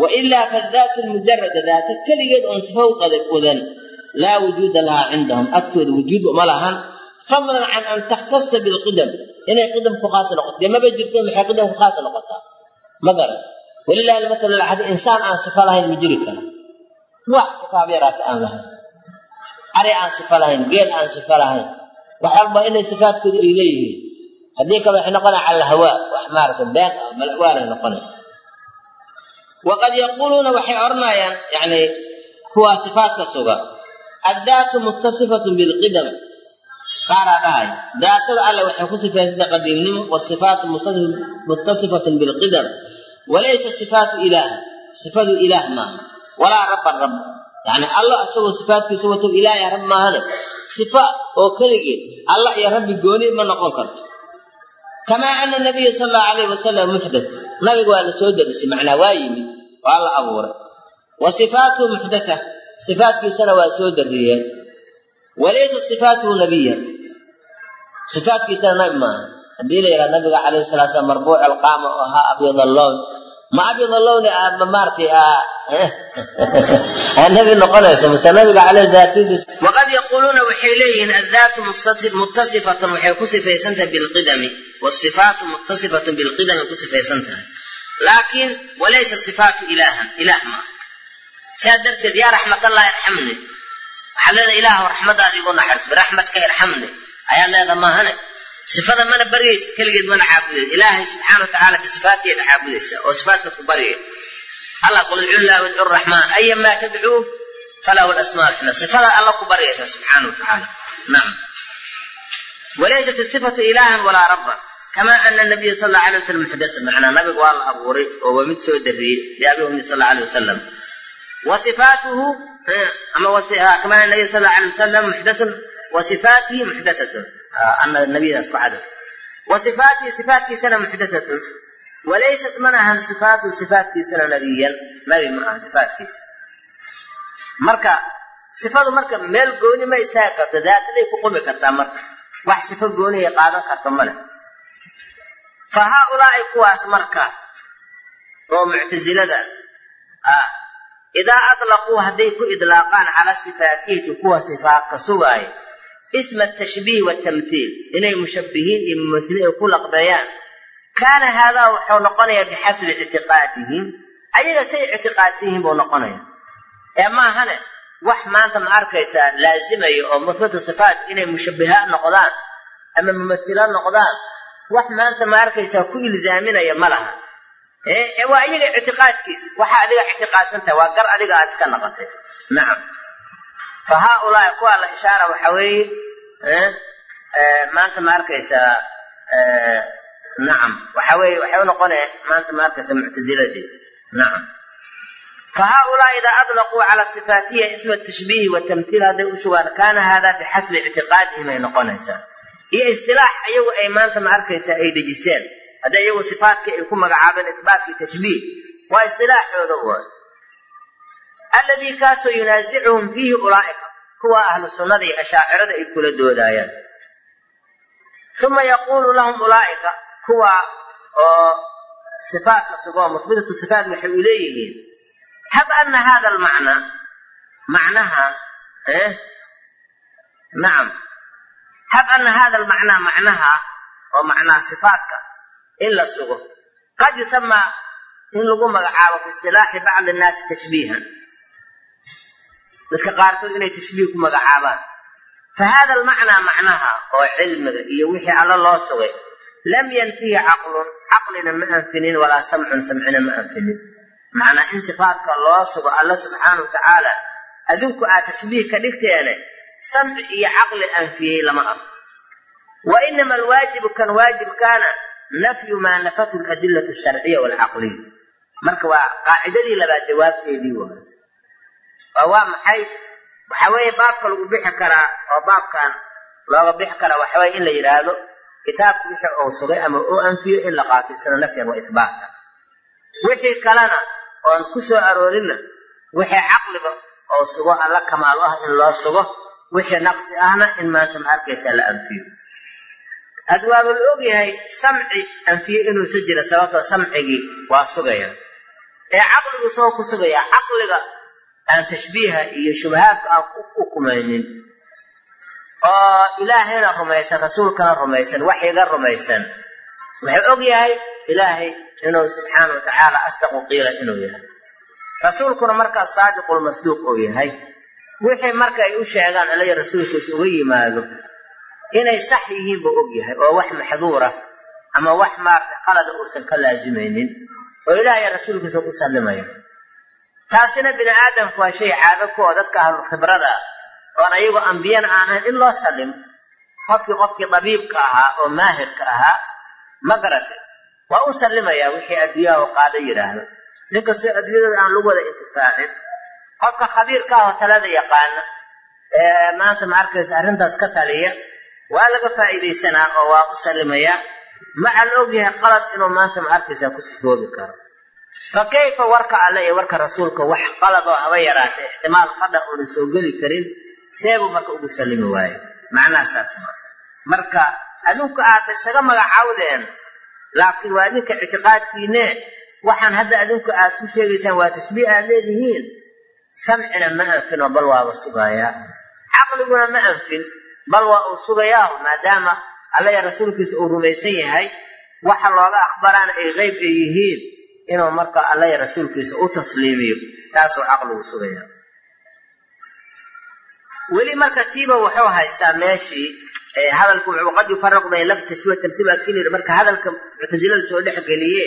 Speaker 1: wa ilaa fadaatu lmujarada daata keligeed oon sifa wadan laa wujuuda lahaa cindahum. Agtooda wujuud uma lahan. Fadlan can an takhtasa bilqidam inay qidamku khaas noqoto. Dee maba jirto maxay qidamku khaas noqotaa? Ma garan walilahi almatalu laxadi insaan aan sifa lahayn ma jiri kara. Wax sifaaba yaraata aan lahayn. Ari aan sifa lahayn geel aan sifa lahayn. Wax walba inay sifaadkoodu ay leeyihiin. Haddii kale waxay noqonaya cala wax maarata been ah malwaanay waqad yaquuluuna waxay odhanayaan yani kuwaa sifaadka suga addaatu muttasifatun bilqidam qaaraa dhahay daatada alle waxay ku sifaysata qadiimnimo wasifaatu muttasifatun bilqidam walaysa sifaatu ilaah sifadu ilaah maaha walaa rabban rab yani alla isagoo sifaadkiisa wato ilaahya rab maahane sifa oo keligeed alla iyo rabbi gooni ma noqon karto kamaa ana nabiya sal allahu alayh wasalam muxdat nabiga waa la soo derisay macnaa waa yimid waa la abuuray. Wa sifaatuhu muxdatha sifaatkiisana waa soo dariyeen walaysa sifaatuhu nabiya sifaatkiisana nabi maaha. Haddii la yidhaha nabiga calayhi salaa slam marbuuc alqaama oo ahaa abyad allown ma abyad allowni ma maaratay [laughs] nabi noqonaysa mase nabiga caleyh daatiisa waqad yaquuluuna waxay leeyihiin addaatu muttasifatun waxay ku sifaysan tahay bilqidami wasifaatu muttasifatun bilqidami ku sifaysan laakiin walaysa sifaatu ilaahan ilaah maaha saa darteed yaa raxmatallahi irxamni waxaad leedahay ilaahu raxmadaada igu naxariis biraxmatka irxamni ayaad leeda maahane sifada mana baryaysa keligeed mana caabudaysa ilaahay subxaana wa tacaala caabudaysa oo sifaatkaad ku baryaya allah qul idcu llah wadcu raxmaan ayamaa tadcuu falahu lasmaa lxusna sifada alla ku baryaysa subxaana wa nacam walaysat isifatu ilaahan walaa rabban kama ana nabiya sal allau alay wasalam muxdatun macnaa nabiga waa la abuuray oo waa mid soo dariyey liabi ummi sal allau alay wasalam wa ama kama ana nabiya sal allau alay wasalam muxdatun wa muxdatatun nabiyadaas ku cadaf wa sifaatihi sifaatkiisana muxdatatun walaysat man ahan sifaatuhu sifaatkiisana nabiyan nabi ma ahan sifaatkiisa marka sifadu marka meel gooni ma istaagi karto daataday ku qumi kartaa marka wax sifo goonihay qaadan karto male fa haaulaai kuwaas marka oo muctasilada ah idaa atlaquu hadday ku idlaaqaan cala sifaatiyati kuwa sifaatka sugaaya isma atashbiih waatamthiil inay mushabbihiin iyo mumathiliin ay ku laqbeeyaan kaana haadaa wuxuu noqonayaa bixasbi ictiqaadihim ayaga say ictiqaadsan yihiin buu noqonaya ee maahane wax maanta ma arkaysaa laazimaya oo mufrada sifaat inay mushabbihaan noqdaan ama mumathila noqdaan wax maanta ma arkaysaa ku ilzaaminaya ma laha waa iyaga ictiqaadkiisa waxa adiga ictiqaadsantahay waa gar adiga aad iska naqatay nacam fa haaulaai kuwa la ishaara waxa weeye maanta ma arkaysaa nacam. Waxa weye waxay u noqonaya maanta ma arkaysaa muctaziladii. Nacam. Fa idaa adlaquu cala sifaatiya isma tashbiihi watamthiil hadday u sugaan kaana hada bixasbi ictiqaadihim ay noqonaysaa. Iyo istilaax iyagu ay maanta ma arkaysaa ay dejiseen. Hadday iyagu sifaatkii ay ku magacaabeen itbaatkii tashbiih. Waa istilaaxooda alladii kaasoo yunaasicuhum fiihi ulaa'ika kuwa ahlu sunnada iyo ashaacirada ay kula doodaayaan uma yaquulu lahum ulaa'ika kuwa oo sifaatka sugoo musbitatu sifaat waxay u leeyihiin hab ana hada almacnaa macnahan nacam hab ana hada almacnaa macnaha oo macnaa sifaatka in la sugo. Qad yusamaa in lagu magacaabo fi istilaaxi bacdi annaasi tashbiihan dadka qaarkood inay tashbiih ku magacaabaan. Fa hada almacnaa macnaha oo cilmiga iyo wixii alla loo sugay lam yanfihi caqlun caqlina ma anfinin walaa samcun samcina ma anfinin. Macnaa in sifaatka loo sugo alla subxaanau watacaala adinku aad tashbiih ka dhigteene samci iyo caqli anfiyey lama arko wa inama alwaajibu kan waajibkaana nafyu maa nafatu aladillatu asharciya waalcaqliya marka waa qaacidadii labaad jawaabteedii waay oo waa maxay? Waxa weeye baabka lagu bixi karaa oo baabkan looga bixi karaa waxaweye in la yidhaahdo kitaabka wixii uu sugay ama uu anfiyo in la qaato isna nafyan wa ihbaata wixii kalena oon ku soo aroorinna wixii caqliga oo sugo alla kamaal ah in loo sugo wixii naqsi ahna in maanta ma arkaysaa la anfiyo. Had waaba la ogyahay samci anfiye inuusa jira sababtoo samcigii waa sugaya. Ee caqligu soo ku sugayaa caqliga aan tashbiiha iyo shubahaadka aan ku ukumaynin oo ilaahayna rumaysan rasuulkana rumaysan waxyiga rumaysan. Wuxuu og yahay ilaahay inuu subxaana watacaala asdaqu qiila inuu yahay. Rasuulkuna markaas saadiqulmasduuq uu yahay. Wixii marka ay u sheegaan alaya rasuulkiisa uga yimaado inay sax yihiin buu og yahay oo wax maxduura ama wax maarata qalada uusan ka laazimaynin oo ilaahay rasuulkiisa u sallimayo taasina bini aadamku waa shay caado ku oo dadka ahlu khibrada oon ayagu ambiyana aan ahayn in loo sallimo qofkii qofkii dabiibka ahaa oo maahirka ahaa ma garatay waa u sallimayaa wixii adduunyaha qaada yidhaahdo ninkastoo adduunyadooda aan lagu wada intifaacin qofka khabiirka ah oo talada yaqaana ee maanta ma arkaysa arrintaas ka taliya waa laga faa'iidaysanaa oo waa u sallimayaa maca la ogyahay qalad inuu maanta ma arkaysaa ku sifoobi karo fa kayfa warka alle iyo warka rasuulka wax qalad oo haba yaraatay ixtimaal qada uuna soo geli karin seebuu marka ugu sallimi waayo. Macnaha saas ma marka adinku aad isaga magacaawdeen laakiin waa adinka ictiqaadkiine waxaan hadda adinku aad ku sheegaysaan waa tashbiih aad leedihiin. Samcina ma anfin oo bal waaba sugaayaa caqliguna ma anfin bal waa uu sugayaa maadaama alla ya rasuulkiisa uu rumaysan yahay waxa looga akhbaraana ay qeyb ay yihiin inuu marka alla ya rasuulkiisa u tasliimiyo taasuu caqligu sugayaa. Weli marka tiiba wuxuu haystaa meeshii hadalku wuxuu qad yufaraqu bayna lafti tashbiih tartiiba kinir marka hadalka muctasilada soo dhex geliye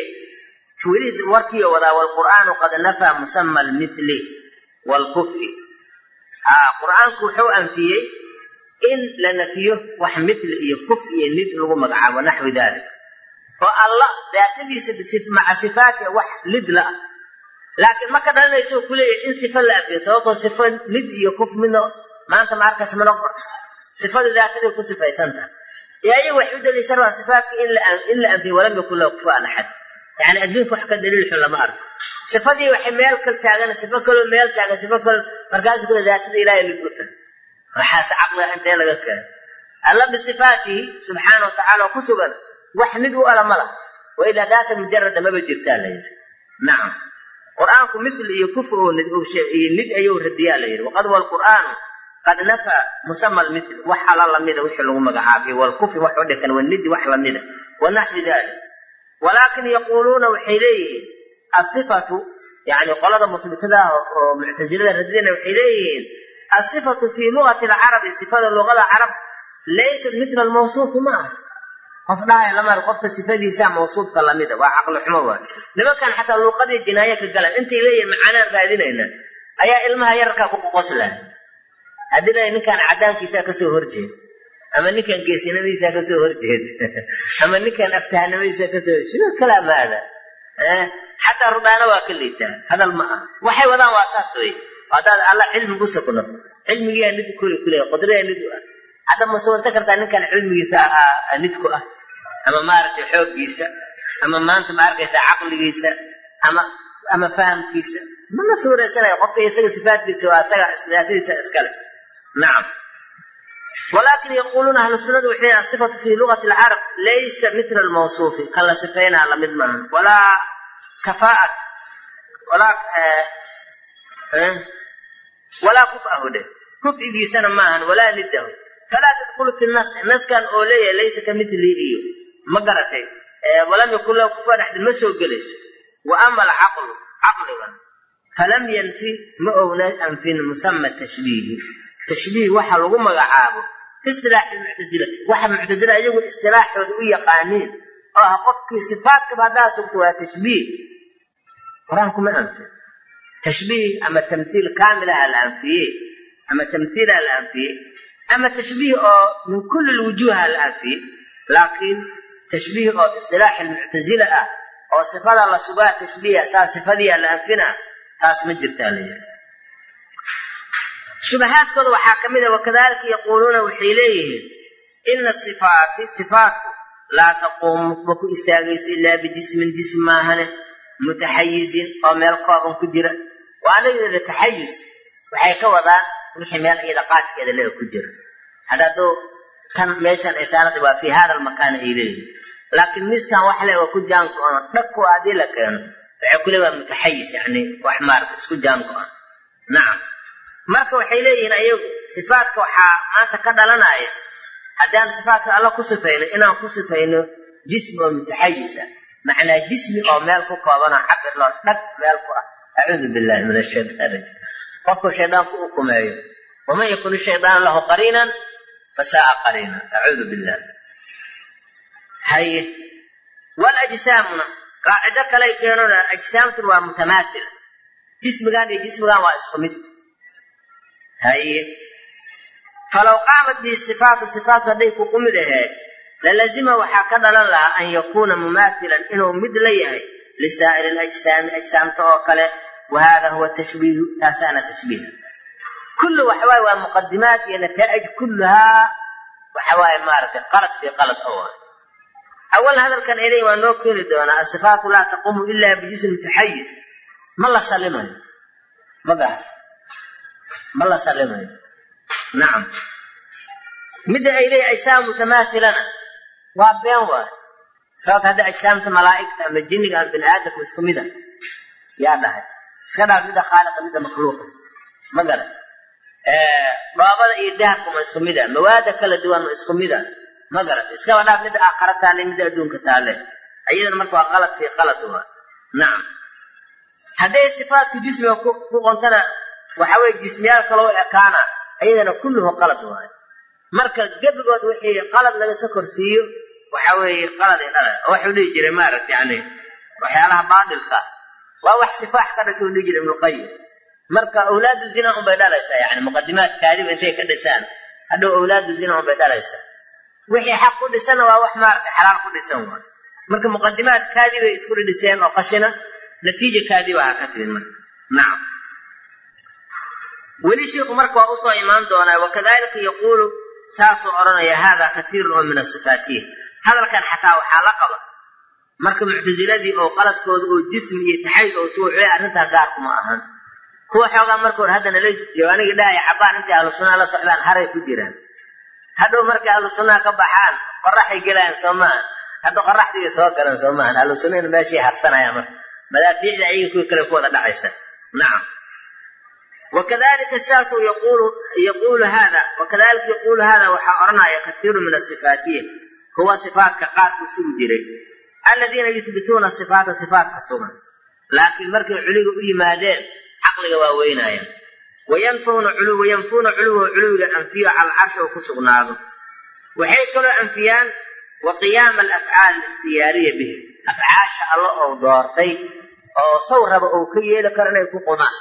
Speaker 1: weli warkiiyo wadaa waalqur'aanu qad nafaa musama almithli waalkufi qur'aanku wuxuu anfiyey in la nafiyo wax mitli iyo kuf iyo nid lagu magacaabo naxwi dalik oo alla daatadiisa maca sifaati wax lid la ah. Laakiin ma ka dhalanayso kuleeyahy in sifa la anfiyo sababtoo sifa lid iyo kuf midna maanta ma arkaysa mana qorto sifada daataday ku sifaysan tahay. Ayaga waxay u daliishan waa sifaatka in la anfiyo walam yakun lahu kufuan axad. Yani adduunka wax ka daliil xun lama arko. Sifadii waxay meel kal taagan sifo kaloo meel taagan sifo kalo markaasu kule daatada ilahay lid u tahay waxaase caqliga intee laga keeno alla bisifaatihi subxaana wa ku sugan wax nid u ala mala. Wa ilaa daata mujarada maba jirtaa la yidhi. Nacam qur'aanku mitl iyo kufr iyo nid ayuu radiyaa la yidhi. Waqad walqur'aanu qad nafa musama lmitl wax ala lamida wixii lagu magacaabiyo walkufri wax u dhikan wanidi wax lamida wanaxwi dalik walaakin yaquuluuna waxay leeyihiin asifatu yani qolada musbitada oo muctasilada radiyana waxay leeyihiin asifatu fii lugati alcarabi sifada luqada carab laysat mitla almawsuufi ma qof dhahaya lamar qofka sifadiisa mawsuufka lamida waa caqli xumo waay. Nimankan xataa luuqadii jinaaye ka galan intay leeyihiin macaanaan raadinayna ayaa ilmaha yararkaa ku qoqoslahay haddii la ninkan cadaankiisaa ka soo horjeeda ama ninkan geesinimadiisaa ka soo horjeeda [laughs] ama ninkan aftahanimadiisaa ka soo horjeeda kalaa maada xataa rudaana waa ka liitaa hadal ma ah waxay wadaan waa saas wey haddaad alla cilmi u sugno cilmigiyaa nid kule kuleeya qudrayaa nid ah. Hadda ma sugansan kartaa ninkan cilmigiisa ahaa nidku ah ama maaragtay xooggiisa ama maanta ma arkaysa caqligiisa ama ama fahamkiisa. Mana suuraysanaya qofka isaga sifaatkiisa waa isaga daatadiisa iskale. Nacam walaakin yaquuluuna ahlu sunnadu waxay asifatu fii lugati alcarab laysa mitla almawsuufi. Kan la sifaynaa la mid maaha. Walaa kafaat walaa walaa kuf-ahu dhe kuf-igiisana maahan walaa nidahu falaa tadkulu fi nas naskan oo leeyahay laysa ka milii iyo ma garatay. Walam yakun lahu kufuwan axad ma soo gelayso. Wa ama alcaqlu caqliga falam yanfi ma ogna anfin musama tashbiihi tashbiih waxa lagu magacaabo istilaaxi muctasilati waxa muctasila iyagu istilaaxooda u yaqaaniin. Oo ah qofkii sifaatkaba haddaa sugto waa tashbiih. Qur'aanku ma anfin tashbiih ama tamthiil kaamilaha la anfiyey ama tamthiilaha la anfiyey ama tashbiih oo min kulli lwujuuha la anfiyey laakiin tashbiih oo istilaaxi muctasila ah oo sifada la sugaa tashbiiha saa sifadiia la anfina taas ma jirtaa la yidhi shubahaadkooda waxaa ka mid a wakadalika yaquuluuna waxay leeyihiin ina sifaati sifaatku laa taquumu ma ku istaagayso ilaa bijismin jism maahane mutaxayizin oo meel kooban ku jira waana yidhi taxayus waxay ka wadaan wixii meel iyada qaadkeeda lega ku jira hadda tan meeshan isaanadi waa fii hada almakaani ay leeyihiin laakiin miiskan wax le oo ku jaango-an dhagku haddii la keeno waxay kule waa mutaxayis yani wax maarata isku jaango-an nacam marka waxay leeyihiin ayagu sifaatka waxaa maanta ka dhalanaya haddaan sifaatka alla ku sifayno inaan ku sifayno jismi oo mutaxayis ah macnaa jismi oo meel ku koobanoo cabir loo dhag meel ku ah. Acuudu billahi min ashaytaan rajim qofku shaydaanku u kumeeyo. Waman yakun shaydaanu lahu qariinan fasaaa qariina acuudu billah haye walajsaamuna qaacido kaley keenona ajsaamtun waa mutamaathila jismigan iyo jismigan waa isku mid haye falaw qaamat bihi sifaatu sifaatu hadday ku qumid aheed lalazima waxaa ka dhalan lahaa an yakuuna mumaathilan inuu mid la yahay lisaa'iri alajsaami ajsaamta oo kale wa hada huwa tashbiihu taasaana tashbiih kullu waxawaaye waa muqadimaat iyo nataa'ij kulluhaa waxawaaye maaragtay qalad fii qalad oo awal hadalkan ay leeyihiin waa noo keeni doonaa asifaatu laa taquumu ilaa bijism mutaxayis ma la salimayo magaha ma la salimayo nacam midda ay leeyihiin ajsaam mutamaathilana waa been waay. Sababta hadda ajsaamta malaa'igta ama jinniga ama bini aadamka isku mida yaa dhahay. Iska dhaaf midda khaaliqa midda makhluuqa. Ma garan dhoobada iyo dahabka ma isku mida mawaada kala duwan ma isku mida ma garat iskaba dhaaf midda aakhara taale midda adduunka taale. Ayadana marka waa qalad fii qalad waa. Nacam hadday sifaatku jismiga ku qontana waxa weye jismiyaal kaloo ekaana ayadana kulluhu qalad waayo marka gebigood wixii qalad laga soo korsiiyo waxa weeye qaladay dhala oo waxuu dhihi jiray maaragta yani waxyaalaha baatilka. Waa wax sifaax ka dhasha u dhihi jiray ibnuqayim marka awlaadu zina unbay dhalaysaa yani muqadimaat kaadiba intay ka dhashaan hadhow awlaadu zina un bay dhalaysaa wixii xaq ku dhisanna waa wax maaragtay xalaal ku dhisan waay. Marka muqadimaadkaadii bay isku dhidhiseen oo qashina natiija kaadii baa ha ka timid marka. Nacam weli shiiku marka waa u soo imaan doonaa wakadalika yaquulu saasuu odhanaya hada katiirun oo min asifaatiya hadalkan xataa waxaa la qaba marka muctasiladii oo qaladkooda oo jismi iyo taxayd oo suuxuy arrintaa gaarkuma ahan. Kuwa xoogaa marka hore haddana la jawaanigii dhahaya cabaan intay ahlu sunnaha la socdaan haray ku jiraan hadhow markay ahlu sunnaha ka baxaan qoraxay gelayaan soo maaha hadda qoraxdiiay soo galan soo maahan ahlu sunnahina meeshay harsanayaan marka. Madaafiicda ayaga kuwii kale ku wada dhacaysa. Nacam wakadalika sidaasuu yaqulu yaquulu hada wakadalika yaquulu hada waxaa odhanaya katiiru min asifaatiya kuwa sifaatka qaarkuu sugi jiray. Aladiina yuhbituuna sifaata sifaatka sugan. Laakiin markay culiga u yimaadeen caqliga waa weynayaan wayanfuuna culuwahu culuwiga anfiyo cala carshi oo ku sugnaado. Waxay kaloo anfiyaan wa qiyaama alafcaal alikhtiyaariya bihi. Afcaasha alla ou doortay oo saw raba ou ka yeeli karo inay ku qudaan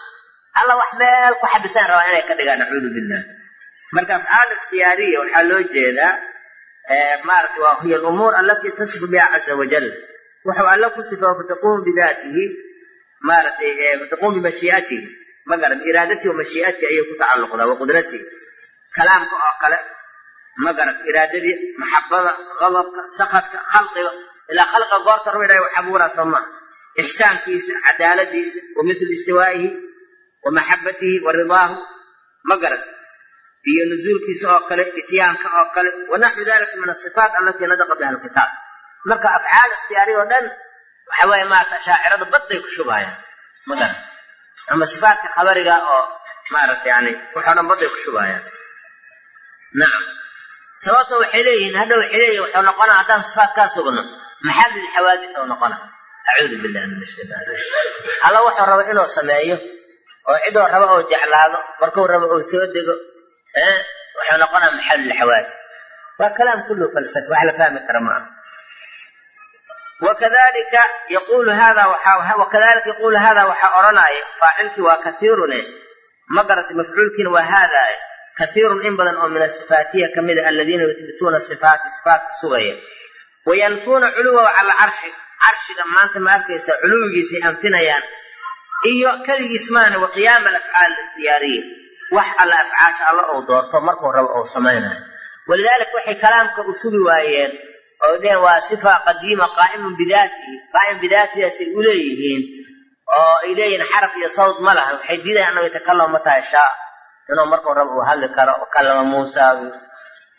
Speaker 1: alla wax meel ku xabisaan rabaa inay ka dhigaan nacuudu billah. Marka afcaal ikhtiyaariya waxaa loo jeedaa maarata waa hiya alumuur alatii tasifu biha caza wajal wuxuu alla ku sifaa fataquumu bidaatihi maaratay fataquumu bimashiiatihi magaran iraadatihi wa mashiiatihi ayay ku tacalluqdaa wa qudratihi kalaamka oo kale magarat iraadadii maxabada qadabka sakadka khalqiga ilaa khalqiga goorta raba ilahay wax abuuraa soo maa ixsaankiisa cadaaladiisa wa mithlu istiwaa'ihi wa maxabatihi wa ridaahu magarat iyo nuzuulkiisa oo kale ityaanka oo kale wanaxwu dalika min asifaat alatii nadaqa biha alkitaab. Marka afcaal ikhtiyaariya oo dhan waxa weeye maarata shaaciradu badday ku shubaayaan magarat ama sifaatka khabariga oo maarata yani waxoo dhan badday ku shubaayaan nacam sababta waxay leeyihiin hadha waxay leeyihiin waxuu noqonaa haddaan sifaatkaa sugno maxal lilxawaadis oo noqona acuudu billahi min ashaytaan alla wuxuu raba inuu sameeyo oo cidoo raba oo jeclaado markuu rabo oo soo dego waxuu noqonaa maxal lilxawaadis waa kalaam kullu falsafa wax la fahmi kara ma aha wakadalika yaqulu hada wakadalika yaquulu hada waxaa odhanaya faacilkii waa kaiirune ma garatay mafcuulkiina waa haada kaiirun in badan oo min asifaatiya ka mida aladiina yuthbituuna sifaati sifaatka sugaya wayanfuuna culuwahu cala carshi carshiga maanta ma arkaysa culuwigiisay anfinayaan iyo keligiis maana wa qiyaama alafcaal ikhtiyaariya wax alla afcaasha alla ou doorto markuu rabo ou samaynayo walidaalika waxay kalaamka u sugi waayeen oo dheheen waa sifa qadiima qaa'imun bidaatihi qaa'im bidaatidaasay u leeyihiin oo ay leeyihiin xaraf iyo sawd ma laha. Waxay diidayan annagu yatakallam mataa shaa. Inuu markuu rabo uu hadli karo wakallama muusa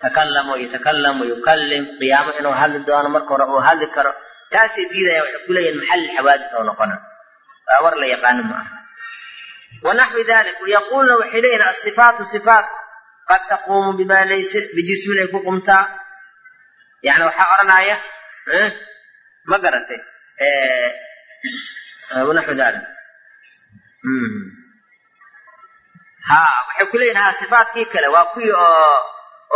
Speaker 1: takallama yatakallamu yukallim qiyaamo inuu hadli doono markuu rabo uu hadli karo. Taasay diidayaan waxay ku leeyihiin maxalli xawaadis oo noqona waa war la yaqaano ma aha. Wanaxwi dalik wayaquuluna waxay leeyihiin asifaatu sifaat. Qad taquumu bima laysa bijismin ay ku qumtaa yani waxaa odhanaya ma garatay wanaxwi dalik ha waxay ku leeyihiin ha sifaatkii kale waa kuwii oo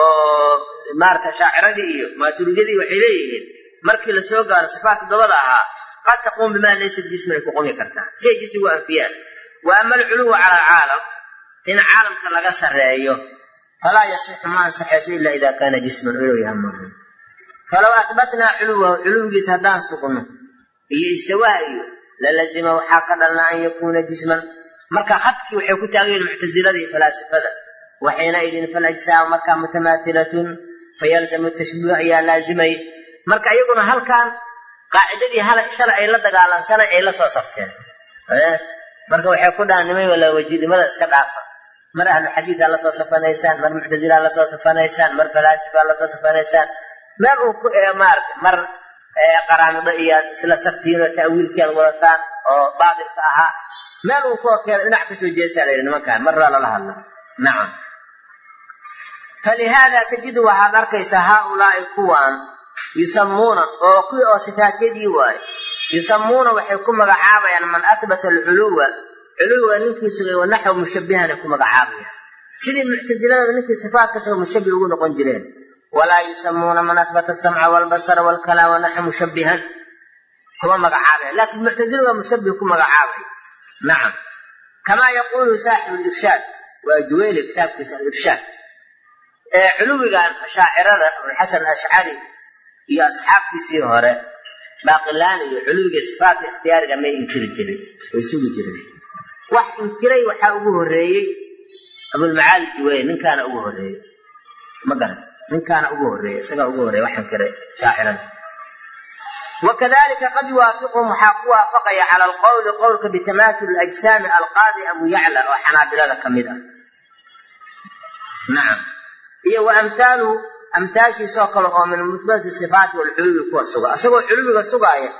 Speaker 1: oo maarata shaaciradii iyo maaturidiyadii waxay leeyihiin markii la soo gaaro sifaat toddobada ahaa qad taquum bimaa laysa bijismin ay ku qumi kartaa siay jismigu anfiyaan wa ama alculuwu cala alcaalam in caalamka laga sarreeyo falaa yasixu ma ansaxayso ila ida kaana jisman inuu yahay maaha falow ahbatnaa culuwahu culuwigiisa haddaan sugno iyo istawaha lalazima waxaa ka dhalnaa an yakuuna jisman. Marka hadkii waxay ku taagan yihiin muctasiladii falaasifada waxayna idin falajsaamu markaa mutamaathilatun fayalzamu tashbiih ayaa laazimay. Marka iyaguna halkan qaacidadii shalay ay la dagaalansanay ay la soo safteen. Marka waxay ku dhahaan nimay wala wajidnimada iska dhaafa. Mar ahlu xadiidaa la soo safanaysaan mar muctasilaa la soo safanaysaan mar falaasifaa la soo safanaysaan meel uu ku maarata mar qaraamido iyaad isla saftiin oo ta'wiilkeed wadataan oo baatilka ahaa meel uu ku okeeda dhinac ka soo jeestaa la yidhi nimankaan mar baa lala hadla nacam. Falihaada tajidu waxaad arkaysaa haaulaai kuwan yusamuuna oo kuwii oo sifaatyadii waaye yusamuuna waxay ku magacaabayaan man ahbata alculuwa culuwiga ninkii sugay wanaxw mushabihan ay ku magacaabayaan. Sidii muctasilada ninkii sifaat ka suga mushabih ugu noqon jireen walaa yusamuuna man ahbata asamca walbasara walkalaam wanaxw mushabihan kuma magacaabaya laakiin muctasila waa mushabih ku magacaabay nacam kamaa yaquulu saaxibu lirshaad waa juweyli kitaabkiisa alirshaad culuwigan ashaacirada abulxasan ashcari iyo asxaabtiisii hore baaqilaan iyo culuwiga sifaatka ikhtiyaariga may inkiri jirin way sugi jireen wax inkiray waxaa ugu horeeyey abulmacaali juwayr ninkaana ugu horeeyey ma garan ninkaana ugu horeeyey isagaa ugu horreeyey wax inkiray shaacirada wakadalika qad yuwaafiquhum waxaa ku waafaqaya cala alqowli qowlka bitamaatul ajsaami alqaadi abu yacla oo xanaabilada ka mid ah. Nacam iyo wa amhaaluhu amtaashiisoo kale oo min musbati sifaati walculuwi kuwa suga isagoo culuwiga sugaaya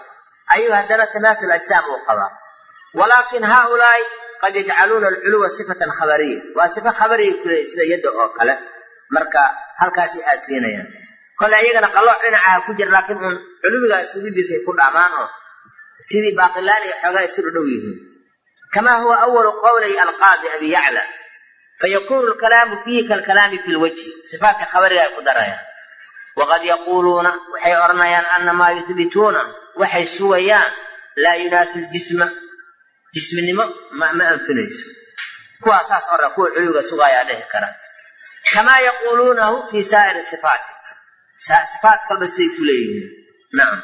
Speaker 1: ayuu haddana tamaatul ajsaam uu qabaa. Walaakin haaulaai qad yajcaluuna alculuwa sifatan khabariya. Waa sifa khabariya kuleey sida yadda oo kale marka halkaasay aad siinayaan. Kole iyagana qalooc dhinacaha ku jira laakiin uun culuwigaa sugidiisay ku dhaamaan oo sidii baaqilaan iyo xoogaa isu dhodhow yihiin. Kamaa huwa awalu qowlay alqaadi abi yacla fayakunu lkalaamu fiihi kalkalaami fi lwajhi sifaatka khabariga ay ku darayaan. Waqad yaquuluuna waxay odhanayaan ana maa yuhbituuna waxay sugayaan laa yunaafi ljisma jisminimo ma anfinayso. Kuwaa saas odhan kuwa culuwiga sugaayaa dhihi kara kamaa yaquuluunahu fi saa'iri sifaati sifaat kalba siday ku leeyihiin nacam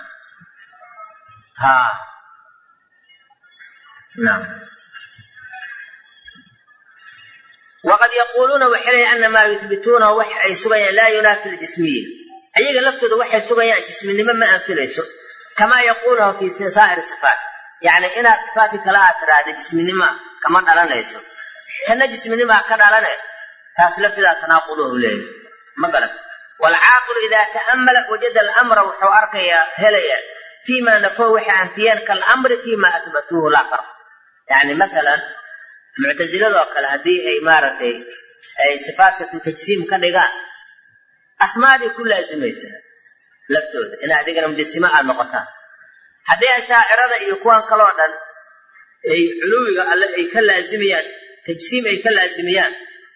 Speaker 1: ha nacam waqad yaquuluuna waxay leeyiin ana maa yuhbituunahu wax ay sugayaan laa yunaafi ljismiya ayaga laftooda waxay sugayaan jisminimo ma anfinayso kamaa yaquulunahu fi saa'ir sifaat yacni inaad sifaatkii kale aad tiraahda jisminima kama dhalanayso tanna jisminimaa ka dhalane taas lafteedaa tanaaquduhu leeyahy ma garan waalcaaqilu idaa ta'ammala wajada alamra wuxuu arkayaa helayaa fiima nafow waxay anfiyeen kaalamri fiima atbatuuhu laa farq. Yani maalan muctasiladoo kale haddii ay maaragtay ay sifaatkaasi tajsiim ka dhigaan asmaadii ku laazimaysaa laftooda in adigana mujasimo aada noqotaan. Haddii ashaacirada iyo kuwan kaloo dhan ay culuwiga alle ay ka laazimayaan tajsiim ay ka laazimiyaan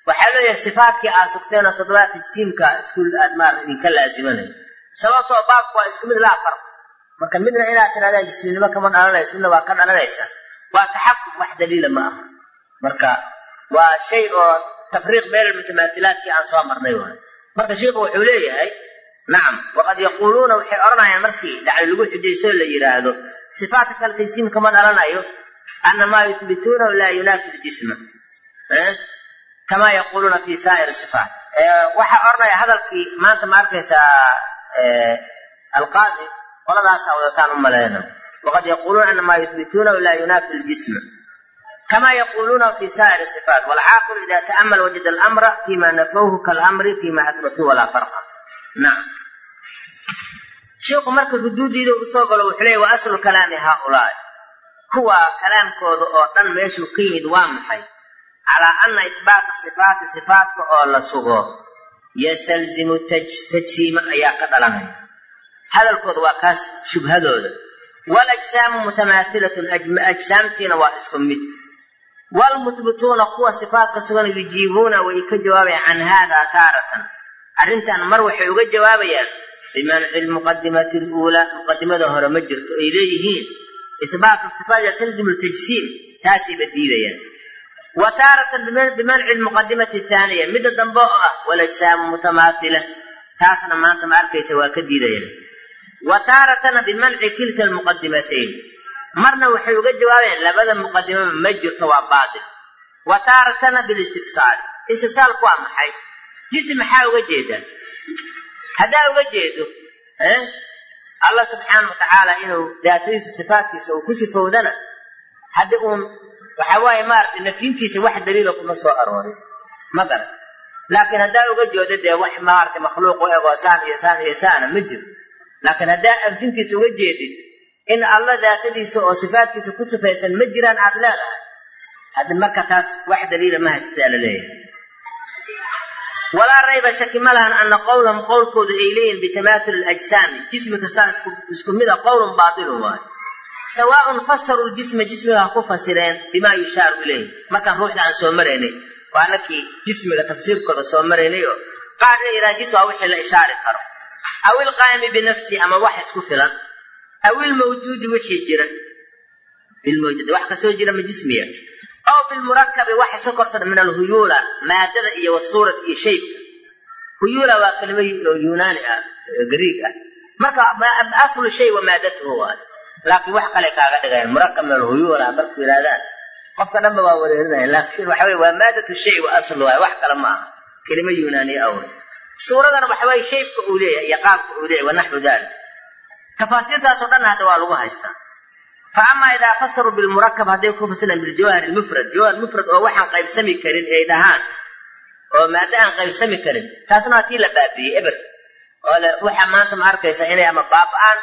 Speaker 1: waxaa leeyahay sifaatkii aad sugteenoo toddobaad tajsiimka isku aad maarata idinka laazimanayo sababtoo baabku waa isku mid laa farq marka midna inaad tirahdaan jisminimo kama dhalanayso midna waa ka dhalanaysa waa taxakum wax daliila ma aha. Marka waa shay oo tafriiq been almutamaatilaadkii aan soo marnay waay. Marka sheikhu wuxuu leeyahay nacam waqad yaquuluuna waxay odhanayaan markii dacli lagu xujaysto la yidhaahdo sifaatka kale tajsiim kama dhalanayo ana maa yuhbituunahu laa yunaafi ljisma kamaa yaquuluuna fi saa'ir sifaat waxaa odhanaya hadalkii maanta ma arkaysaa alqaadi qoladaasaa wadataan u maleyna waqad yaquuluuna ana maa yuhbituunahu laa yunaafi ljisma kama yaquuluuna fi saa'ir sifaat waalcaaqilu ida ta'amala wajada alamra fima nafowhu kaalamri fima ahbatuu walaa farqa nacam sheikhu marka ruduudiida u soo galo wuxuu leeyay wa aslu kalaami haaulaai kuwa kalaamkooda oo dhan meeshuu ka yimid waa maxay calaa ana itbaata sifaati sifaatka oo la sugo yastalzimu tajsiima ayaa ka dhalanaya hadalkooda waa kaas shubhadooda walajsaamu mutamaathilatun ajsaamtiina waa isku mid waalmuhbituuna kuwa sifaatka sugan yujiibuuna way ka jawaabayaan can haada taaratan arrintan mar waxay uga jawaabayaan bimanci lmuqadimati luulaa muqadimada hore ma jirto ay leeyihiin itbaatu sifaat yastalzimu ltajsiim taasayba diidayaan wa taaratan bimanci lmuqadimati thaaniya midda dambe oo ah walajsaamu mutamaathila taasna maanta ma arkaysa waa ka diidayaan wa taaratana bimanci kilta almuqadimatayn marna waxay uga jawaabayaan labada muqadimaba ma jirto waa baatil wa taaratana bilistifsaali istifsaalku waa maxay jism maxaa uga jeedaa haddaa uga jeedo allah inuu daatadiisu sifaatkiisa waxaa waaye maaragtay nafyintiisa wax daliila kuma soo aroorin. Ma garan laakiin haddaa uga jeedo dee wax maaragtay makhluuq u egoo saan iyo saan iyo saana ma jiro. Laakiin haddaa anfintiisa uga jeedid in alla daatadiisa oo sifaatkiisa ku sifaysan ma jiraan aad leedahay haddi marka taas wax daliila ma haysataa la walaa rayba shaki ma lahan ana qowlahum qowlkooda ay leeyihiin bitamaathul alajsaami jismi kastaa isku mida qowlun baatilun waayo sawaaun fasaruu ljisma jismiga ha ku fasireen bimaa yushaaru ilayh markaan ruuxda aan soo maraynay waa nakii jismiga tafsiirkooda soo maraynay qaar ina yidhaha jism waa wixii la ishaari karo aw ilqaa'imi binafsi ama wax isku filan aw ilmawjuudi wixii jira bilmawjuudi wax ka soo jira ma jismiya aw bilmurakabi wax iska korsada min alhuyuula maadada iyo wasuurati iyo shaybka huyuula waa kelimo yunaani ah griig ah marka aslu shay wa maadatuhu waay laakiin wax kale kaaga dhigayan. Murakab meel huyuula markuu yidhahdaan qofka dhanba waa wareerinaya laakiin waxa wey waa maadatu shay wa aslu waay. Wax kale ma aha. Kelimo yunaaniya awey suuradana waxa weye shaybka uu leeyahay iyo qaabka uu leeyahy wanaxwu dalik tafaasiirtaasoo dhan hadda waa lagu haystaa. Fa amaa idaa fasaruu bilmurakab hadday ku fasiraan biljawahir mufrad. Jawahir mufrad oo waxaan qaybsami karin ay dhahaan. Oo maado aan qaybsami karin. Taasna waa tii la baabiyey eber. Oo le waxa maanta ma arkaysa inay ama baaba-aan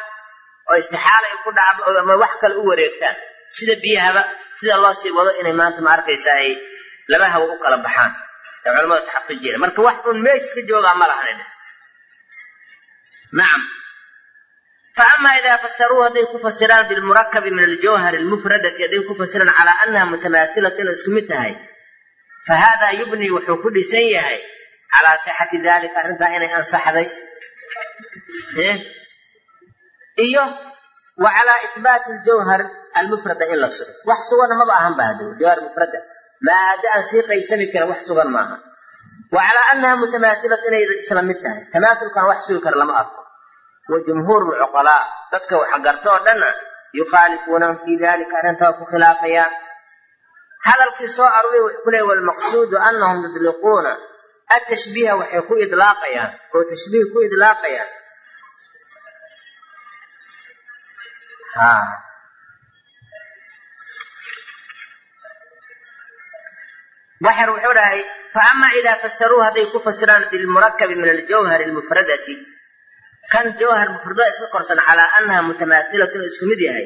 Speaker 1: oo istixaala ay ku dhacdo ama wax kale u wareegtaan. Sida biyahaba sida loo sii wado inay maanta ma ay laba hawo u kala baxaan. Ee culamada taxaqiijiyeen marka wax un meesh ka joogaa ma lahan nacam faama idaa fasaruu hadday ku fasiraan bilmurakabi min aljawhari almufradati hadday ku fasiraan calaa annaha mutamaatilat inay isku mid tahay. Fa haadaa yubnii wuxuu ku dhisan yahay calaa sixati dalika arrintaa inay ansaxday iyo wa calaa aljawhar almufrada in la sugo wax sugan maba ahan ba hadi jawhar mufrada maada aan sii qaybsami karin wax sugan maaha. Wa calaa annaha mutamaatilat inay isla mid tahay. Tamaaulkan wax sugi kara lama arko. Wa jumhuur lcuqalaa dadka wax garto oo dhanna yukhaalifuunahum fii dalika arrintaa ku khilaafayaan hadalkii soo aruray wuxuu ku leeyay walmaqsuudu annahum yudliquuna. Atashbiiha waxay ku idlaaqayaan oo tashbiih ku idlaaqayaan waxar wuxuu dhahay fa ama idaa fasaruu hadday ku fasiraan bilmurakabi min aljawhari almufradati kan jawhar mufradada iska korsan calaa annaha mutamaatilatun isku mid yahay.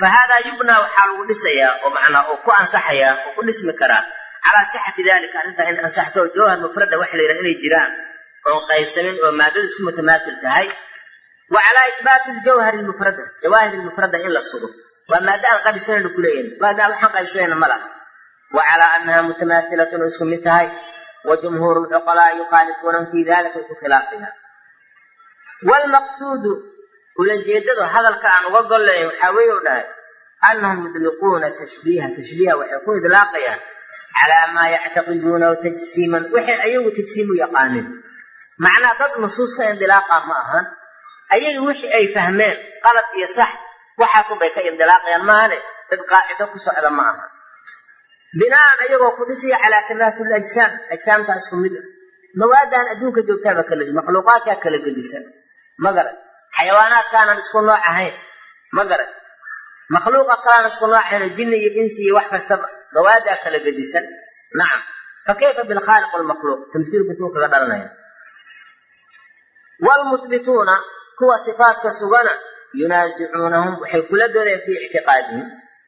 Speaker 1: Fa haadaa yubnaa waxaa lagu dhisayaa oo macnaa oo ku ansaxayaa oo ku dhismi karaa. Calaa sixati dalika arrintaa in ansaxto oo jawhar mufrada waxa la yidhaha inay jiraan oon qaybsamin oo maadada isku mutamaatil tahay wa calaa isbaati ljawhari jawaahir lmufrada in la sugo waa maado aan qaybsanayno kuleeyahin maada waxaan qaybsanayna ma laha wa calaa oo isku mid tahay wa jumhuuru lcuqalaa yukhaalifuunahum fii dalika ku khilaafayaan wlmaqsuudu ulajeedadu hadalka aan uga gollayn waxaa weeye u dhahay annahum yudliquuna tashbiiha tashbiiha waxay ku idlaaqayaan calaa maa yactaqiduunahu tajsiiman waxay ayagu tajsiim u yaqaanin macnaa dad nusuuska indilaaqa ma ahan ayaga wixii ay fahmeen qalad iyo sax waxaasunbay ka indilaaqayaan maahane dad qaacido ku socda ma aha. Bina'an ayagoo ku dhisaya calaa tamaatul ajsaam ajsaamtaa isku mid ah. Mawaadan adduunka joogtaaba kala makhluuqaadkaa kala gedisan. Ma garan xayawaanaadkaanan isku nooc ahayn. Ma garan makhluuqa kalaanan isku nooc ahayn jinni iyo insi iyo wax kastaba mawaadaa kala gedisan. Nacam fa kayfa bilkhaaliq walmakhluuq tamsiilku intuu kaga dhalanaya wlmuhbituuna kuwa sifaatka sugana yunaasicuunahum waxay kula doodeen fii ictiqaadihim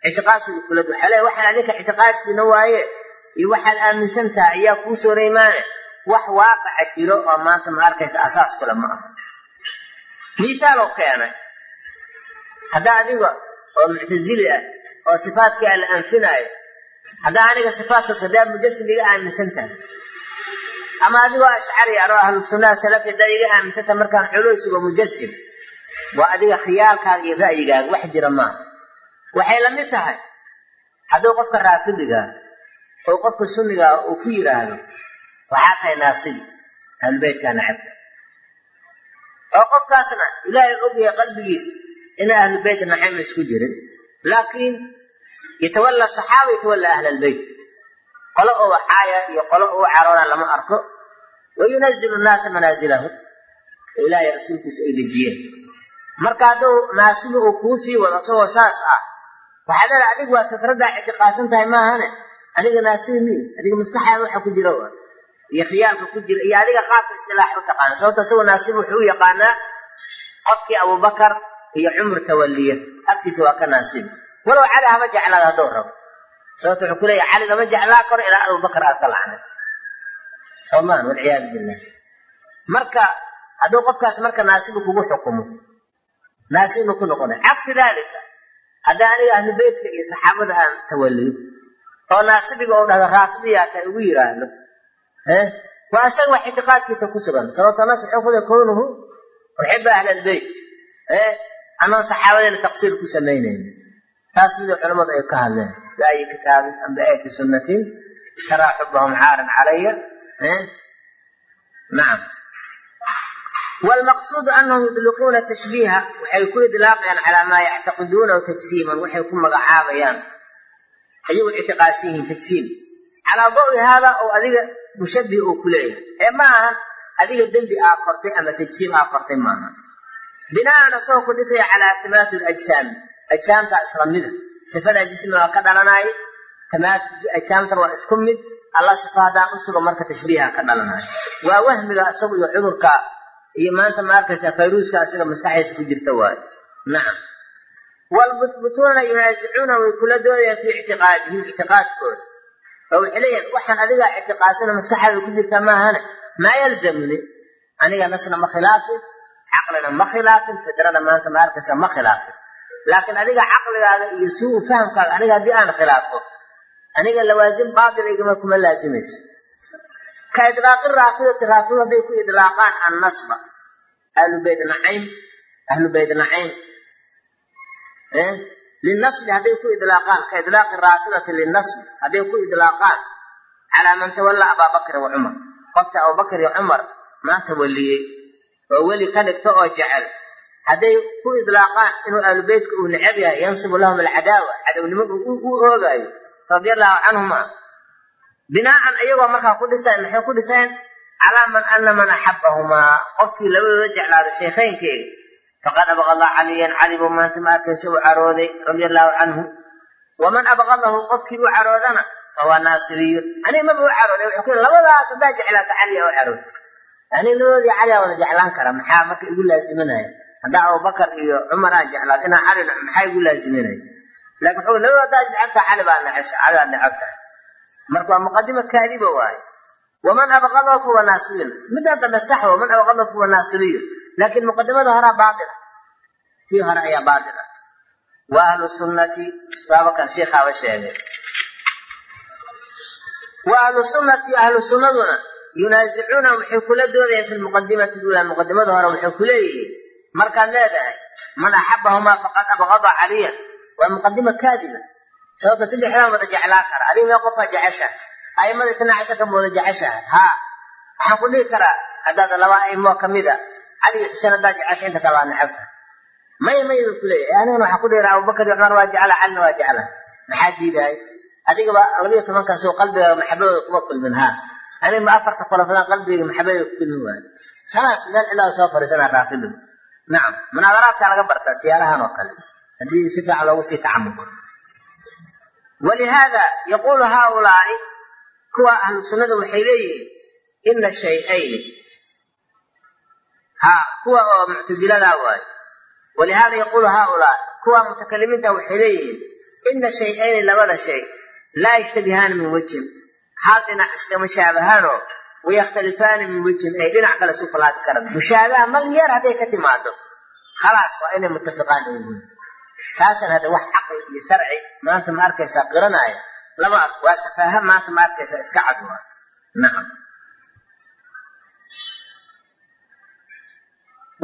Speaker 1: ictiqaadkooda kula dood xale waxaan adinka ictiqaadkiina waaye iyo waxaad aaminsan tahay ayaa kuu soo reemaane wax waaqaca jiro oo maanta ma arkaysa asaas kule ma aha. Miithaaloo keenay haddaa adiga oo muctasili ah oo sifaadkii aan la anfinaayo haddaa aniga sifaadkaas haddaa mujasim iga aaminsan tahay ama adigoo ashcari anoo ahlu sunnaha salafi haddaa iga aaminsan tahay markaan culowsigo mujasim waa adiga khiyaalkaaga iyo ra'yigaaga wax jira maaha waxay la mid tahay. Hadduu qofka raafidigaa oo qofka sunnigaa uu ku yidhaahdo waxaa tahay naasibi ahlubeytkaa nacabta oo qofkaasna ilaahay ogyahay qalbigiisa ina ahlubeyt naxayma isku jirin laakiin yatawalla saxaaba yatawalla albeyt qolo oo caaya iyo qolo oo caroona lama arko. Wa yunazilu nnaasa manaasilahum ilaahay rasuulkiisa ay dejiyeen. Marka hadduu naasibi uu kuu sii wado isagoo saas ah waxaad leedahay adigu waa fikraddaa ictiqaadsan tahay maahane adiga naasibi mi adiga maskaxaada waxa ku jira iyo khiyaalka ku jira? Iyo adiga qaabka istilaax u taqaana sababto isagoo naasib wuxuu yaqaanaa qofkii abubakar iyo cumar tawaliya agtiisa waa ka naasibi. Walow cali hama jeclaada hadduu rabo sababto wuxuu ku leeyahy cali lama jeclaa karo ilaa abubakar aad ka lacnay. Soomaan walciyaadu billah marka hadduu qofkaas marka naasibi kugu xukumo naasibma ku noqonay cagsi daalika haddaa aniga ahlu iyo saxaabada aan tawaliyo oo naasibiga ou dhahdo raafidiyaa ugu yiraahdo waa isaga wax ictiqaadkiisa ku sugan. Sababto nas wuxuu ku kownuhu uxiba ahla albeyt anoon saxaabadeena taqsiir ku samaynayni taas miduu culammadu ay ka hadleen kitaabin am biayati sunnatin taraa xubahum caaran calaya nacam wlmaqsuudu anahum yudliquuna tashbiiha waxay ku idlaaqayaan calaa maa yactaqiduunahu tajsiiman waxay ku magacaabayaan ayagu ictiqaadsan yihiin tajsiim calaa dawi haada oo adiga mushabih uu ku leeyahay ee ma ahan adiga dembi aa kortay ama tajsiim aa kortay maaha bina'an asagoo ku mida sifadaa jismiga ka dhalanaayo ajsaamtan waa isku mid alla sifa haddaan u sugo marka tashbiiha ka dhalanayo waa wahmiga isagu iyo cudurka iyo maanta ma arkaysa fayruuska asiga maskaxdiisa ku jirta waayo nacam walmutbutuuna yunaasicuuna way kula doodayaan fii ictiqaadihim ictiqaadkooda. Oo waxay leeyihiin waxaan adigaa ictiqaadsano maskaxaada ku jirta maahane. Maa yalzamuni? Aniga nasna ma khilaafin caqlina ma khilaafin fidrada maanta ma arkaysa ma khilaafin laakiin adiga caqligaaga iyo suu fahamkaaga aniga haddii aan khilaafo aniga lawaasim baatilaygama kuma laazimayso. Ka idlaaqi raafidati raafido hadday ku idlaaqaan annasba. Ahlu bayt nacaym ahlu bayt nacaym linasbi hadday ku idlaaqaan ka idlaaqi raafidati linasbi hadday ku idlaaqaan calaa man tawallaa abaa bakri wa cumar. Qofka abubakr iyo cumar maanta weliyey oo weli ka dhigto oo jecel hadday ku idlaaqaan inuu ahlu beytka uu necab yahay yansibu lahum alcadaawa cadownimo u oogaayo radia allahu canhuma. Binaaan iyagoo markaa ku dhisayn maxay ku dhiseen calaa man ana man axabahumaa qofkii labadooda jeclaada sheekhaynkeega faqad abqada caliyan cali buu maanta ma arkaysa u carooday radia allahu canhu waman abqadahu qofkii u caroodana fahuwa naasiriyun. Aniga maba u carooday wuxuu ku labadaas haddaa jeclaata caliya u carood aniga labadoodii caliyaa wada jeclaan kara maxaa marka igu laazimanaya haddaa abubakar iyo cumar aan jeclaad inaan cali naco maxaa igu laazimanaya laakiin wuxuu labadoo haddaad necabtaha cali baad necesha cali baad necabtahay marka waa muqadima kaadiba waaye. Waman abqadahu fahuwa naasiriyun midaan dambe sax waman abqadahu fahuwa naasiriyun laakiin muqadimada horaa baatila tii hore ayaa baatila wa ahlu sunnati baabakan sheikhaaba sheegay. Wa ahlu sunnati ahlu sunnaduna yunaasicuuna waxay kula doodayeen fi lmuqadimati lula muqadimada hore waxay ku markaad leedahay man axabahumaa faqad abqada caliyan waa muqadima kaadiba sababta saddexdaan wada jeclaan kara. Adiga mee qofaa jeceshahay aimada itnaacisha kama wada jeceshahay haa waxaan ku dhihi karaa haddaad laba aimo kamida cali iyo xuseen haddaad jecesha inta kale waa necabta. Maya maya bay kuleeyahay anigana waxaan ku dhihi karaa abubakar iyo cumar waa jecla calina waa jecla maxaa diidahay adigaba labayo tobankaas oo qalbiga maxabadooda kuma kulmin haa aniga ma afarta khulafadaan qalbigayga maxabadooda ku kulmin waayo khalaas meel cilaa soo fariisanaa raafidu nacam munaadaraadkaa laga bartaa siyaalahan oo kale. Haddii si fiican loogu sii tacamuqo walihaada yaquulu haaulaai kuwa ahlu sunnada waxay leeyihiin ina shayayni ha kuwa oo muctasiladaa waayo walihaada yaquulu haaulaai kuwa mutakalimiinta waxay leeyihiin ina shayayni labada shay laa yashtabihaani min wejhin hal dhinac iskama shaabahaanoo wayakhtalifaani min wejhin ay dhinac kale isu falaafi karaan mushaabaha mal yar hadday ka timaado khalaas waa inay mutafiqaan ay yihiin taasan hadda wax caqli iyo sharci maanta ma arkaysaa qiranaya lama ark waa safaaha maanta ma arkaysaa iska cad waa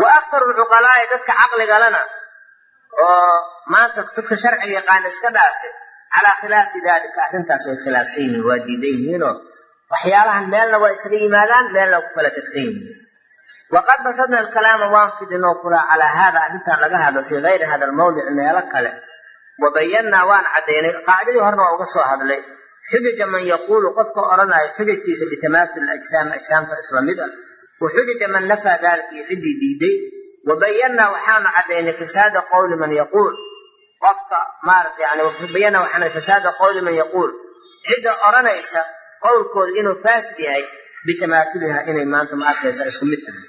Speaker 1: wa aktaru lcuqalaa'i dadka caqligalana oo maanta dadka sharciga yaqaana iska dhaafe calaa khilaafi dalika arrintaas way khilaafsan yihiin waa diidan yihiinoo waxyaalahan meelna waa isaga yimaadaan meelna ku kala tegsan yihiin waqad basadna alkalaama waan fidinoo kulaa calaa haada arrintan laga hadlo fii gayri hada almawdici meelo kale. Wa bayannaa waan caddaynay qaacidadii horena waa uga soo hadlay. Xujaja man yaquulu qofka odhanayo xujajkiisa bitamaathul ajsaam ajsaamta isla mid ah. Wa xujaja man nafaa dalika iyo ciddii diiday. Wa bayannaa waxaanu caddaynay fasaada qowli man yaquul. Qofka maarata yani bayannaa waxaanu fasaada qowli man yaquul. Cidda odhanaysa qowlkooda inuu faasid yahay bitamaahuliha inay maanta ma arkaysa isku mid tahay